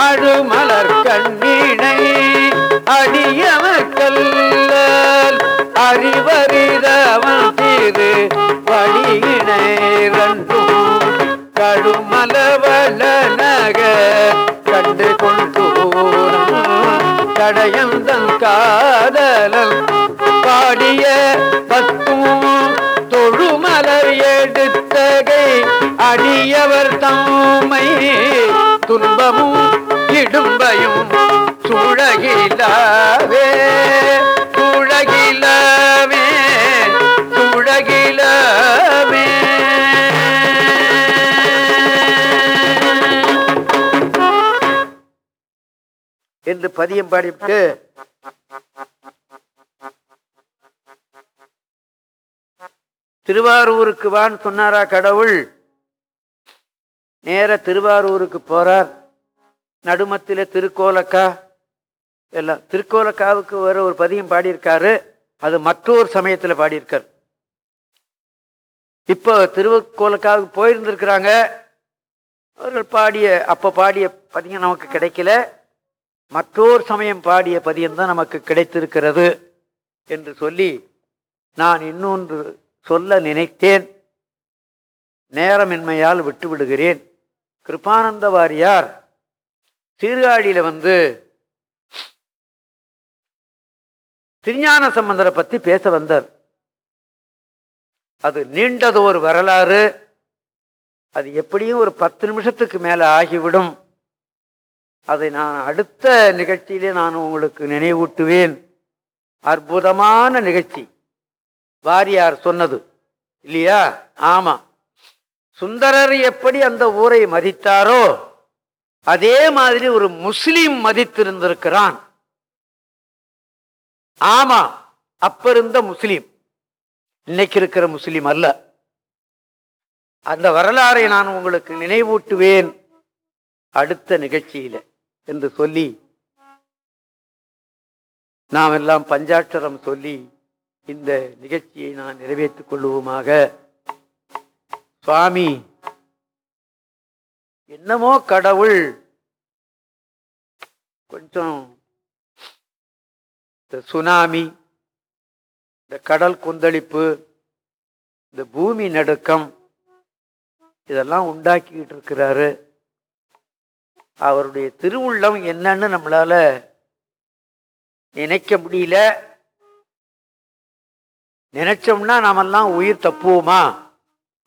அழுமலர் கண்ணினை அடியமக்கல்ல அறிவறிதவன் திரு வழியினை ரெண்டும் கடுமலவள நக கண்டு கொண்டூரம் கடையந்தன் காதலல் பாடிய பத்தும் தொழுமலர் எடுத்தகை. அடியவர் தம்மை துன்பமும் இடும்பையும் சுழகிலாவே சுழகிலாவே சுழகிலாவே என்று பதியம் பாடிவிட்டு திருவாரூருக்கு வான் சொன்னாரா கடவுள்? நேர திருவாரூருக்கு போறார். நடுமத்தில் திருக்கோலக்கா. எல்லாம் திருக்கோலக்காவுக்கு வர ஒரு பதியம் பாடியிருக்காரு. அது மற்றொரு சமயத்தில் பாடியிருக்கார். இப்போ திருவக்கோலக்காவுக்கு போயிருந்திருக்கிறாங்க. அவர்கள் பாடிய அப்போ பாடிய பதியம் நமக்கு கிடைக்கல. மற்றொரு சமயம் பாடிய பதியம் தான் நமக்கு கிடைத்திருக்கிறது என்று சொல்லி நான் இன்னொன்று சொல்ல நினைத்தேன். நேரமின்மையால் விட்டு விடுகிறேன் கிருபானந்த வாரியார் சீர்காழியில் வந்து திருஞான சம்பந்தரை பற்றி பேச வந்தார். அது நீண்டது ஒரு வரலாறு. அது எப்படியும் ஒரு பத்து நிமிஷத்துக்கு மேலே ஆகிவிடும். அதை நான் அடுத்த நிகழ்ச்சியிலே நான் உங்களுக்கு நினைவூட்டுவேன். அற்புதமான நிகழ்ச்சி. வாரியார் சொன்னது. இல்லையா? ஆமாம் சுந்தரர் எப்படி அந்த ஊரை மதித்தாரோ அதே மாதிரி ஒரு முஸ்லீம் மதித்திருந்திருக்கிறான். ஆமா அப்ப இருந்த முஸ்லீம். இன்னைக்கு இருக்கிற முஸ்லீம் அல்ல. அந்த வரலாறை நான் உங்களுக்கு நினைவூட்டுவேன் அடுத்த நிகழ்ச்சியில என்று சொல்லி நாம் எல்லாம் பஞ்சாட்சரம் சொல்லி இந்த நிகழ்ச்சியை நான் நிறைவேற்றிக் கொள்வோமாக சுவாமி என்னமோ கடவுள். கொஞ்சம் இந்த சுனாமி இந்த கடல் கொந்தளிப்பு இந்த பூமி நடுக்கம் இதெல்லாம் உண்டாக்கிக்கிட்டு இருக்கிறாரு. அவருடைய திருவுள்ளம் என்னன்னு நம்மளால நினைக்க முடியல. நினைச்சோம்னா நாமெல்லாம் உயிர் தப்புவோமா?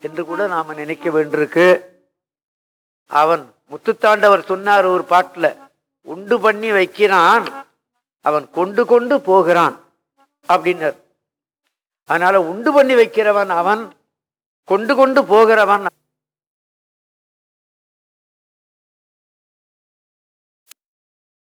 என்று கூட நாம நினைக்க வேண்டியிருக்கு. அவன் முத்துத்தாண்டவர் சொன்னார் ஒரு பாட்டில் உண்டு பண்ணி வைக்கிறான் அவன் கொண்டு கொண்டு போகிறான் அப்படின்னார். அதனால உண்டு பண்ணி வைக்கிறவன் அவன் கொண்டு கொண்டு போகிறவன்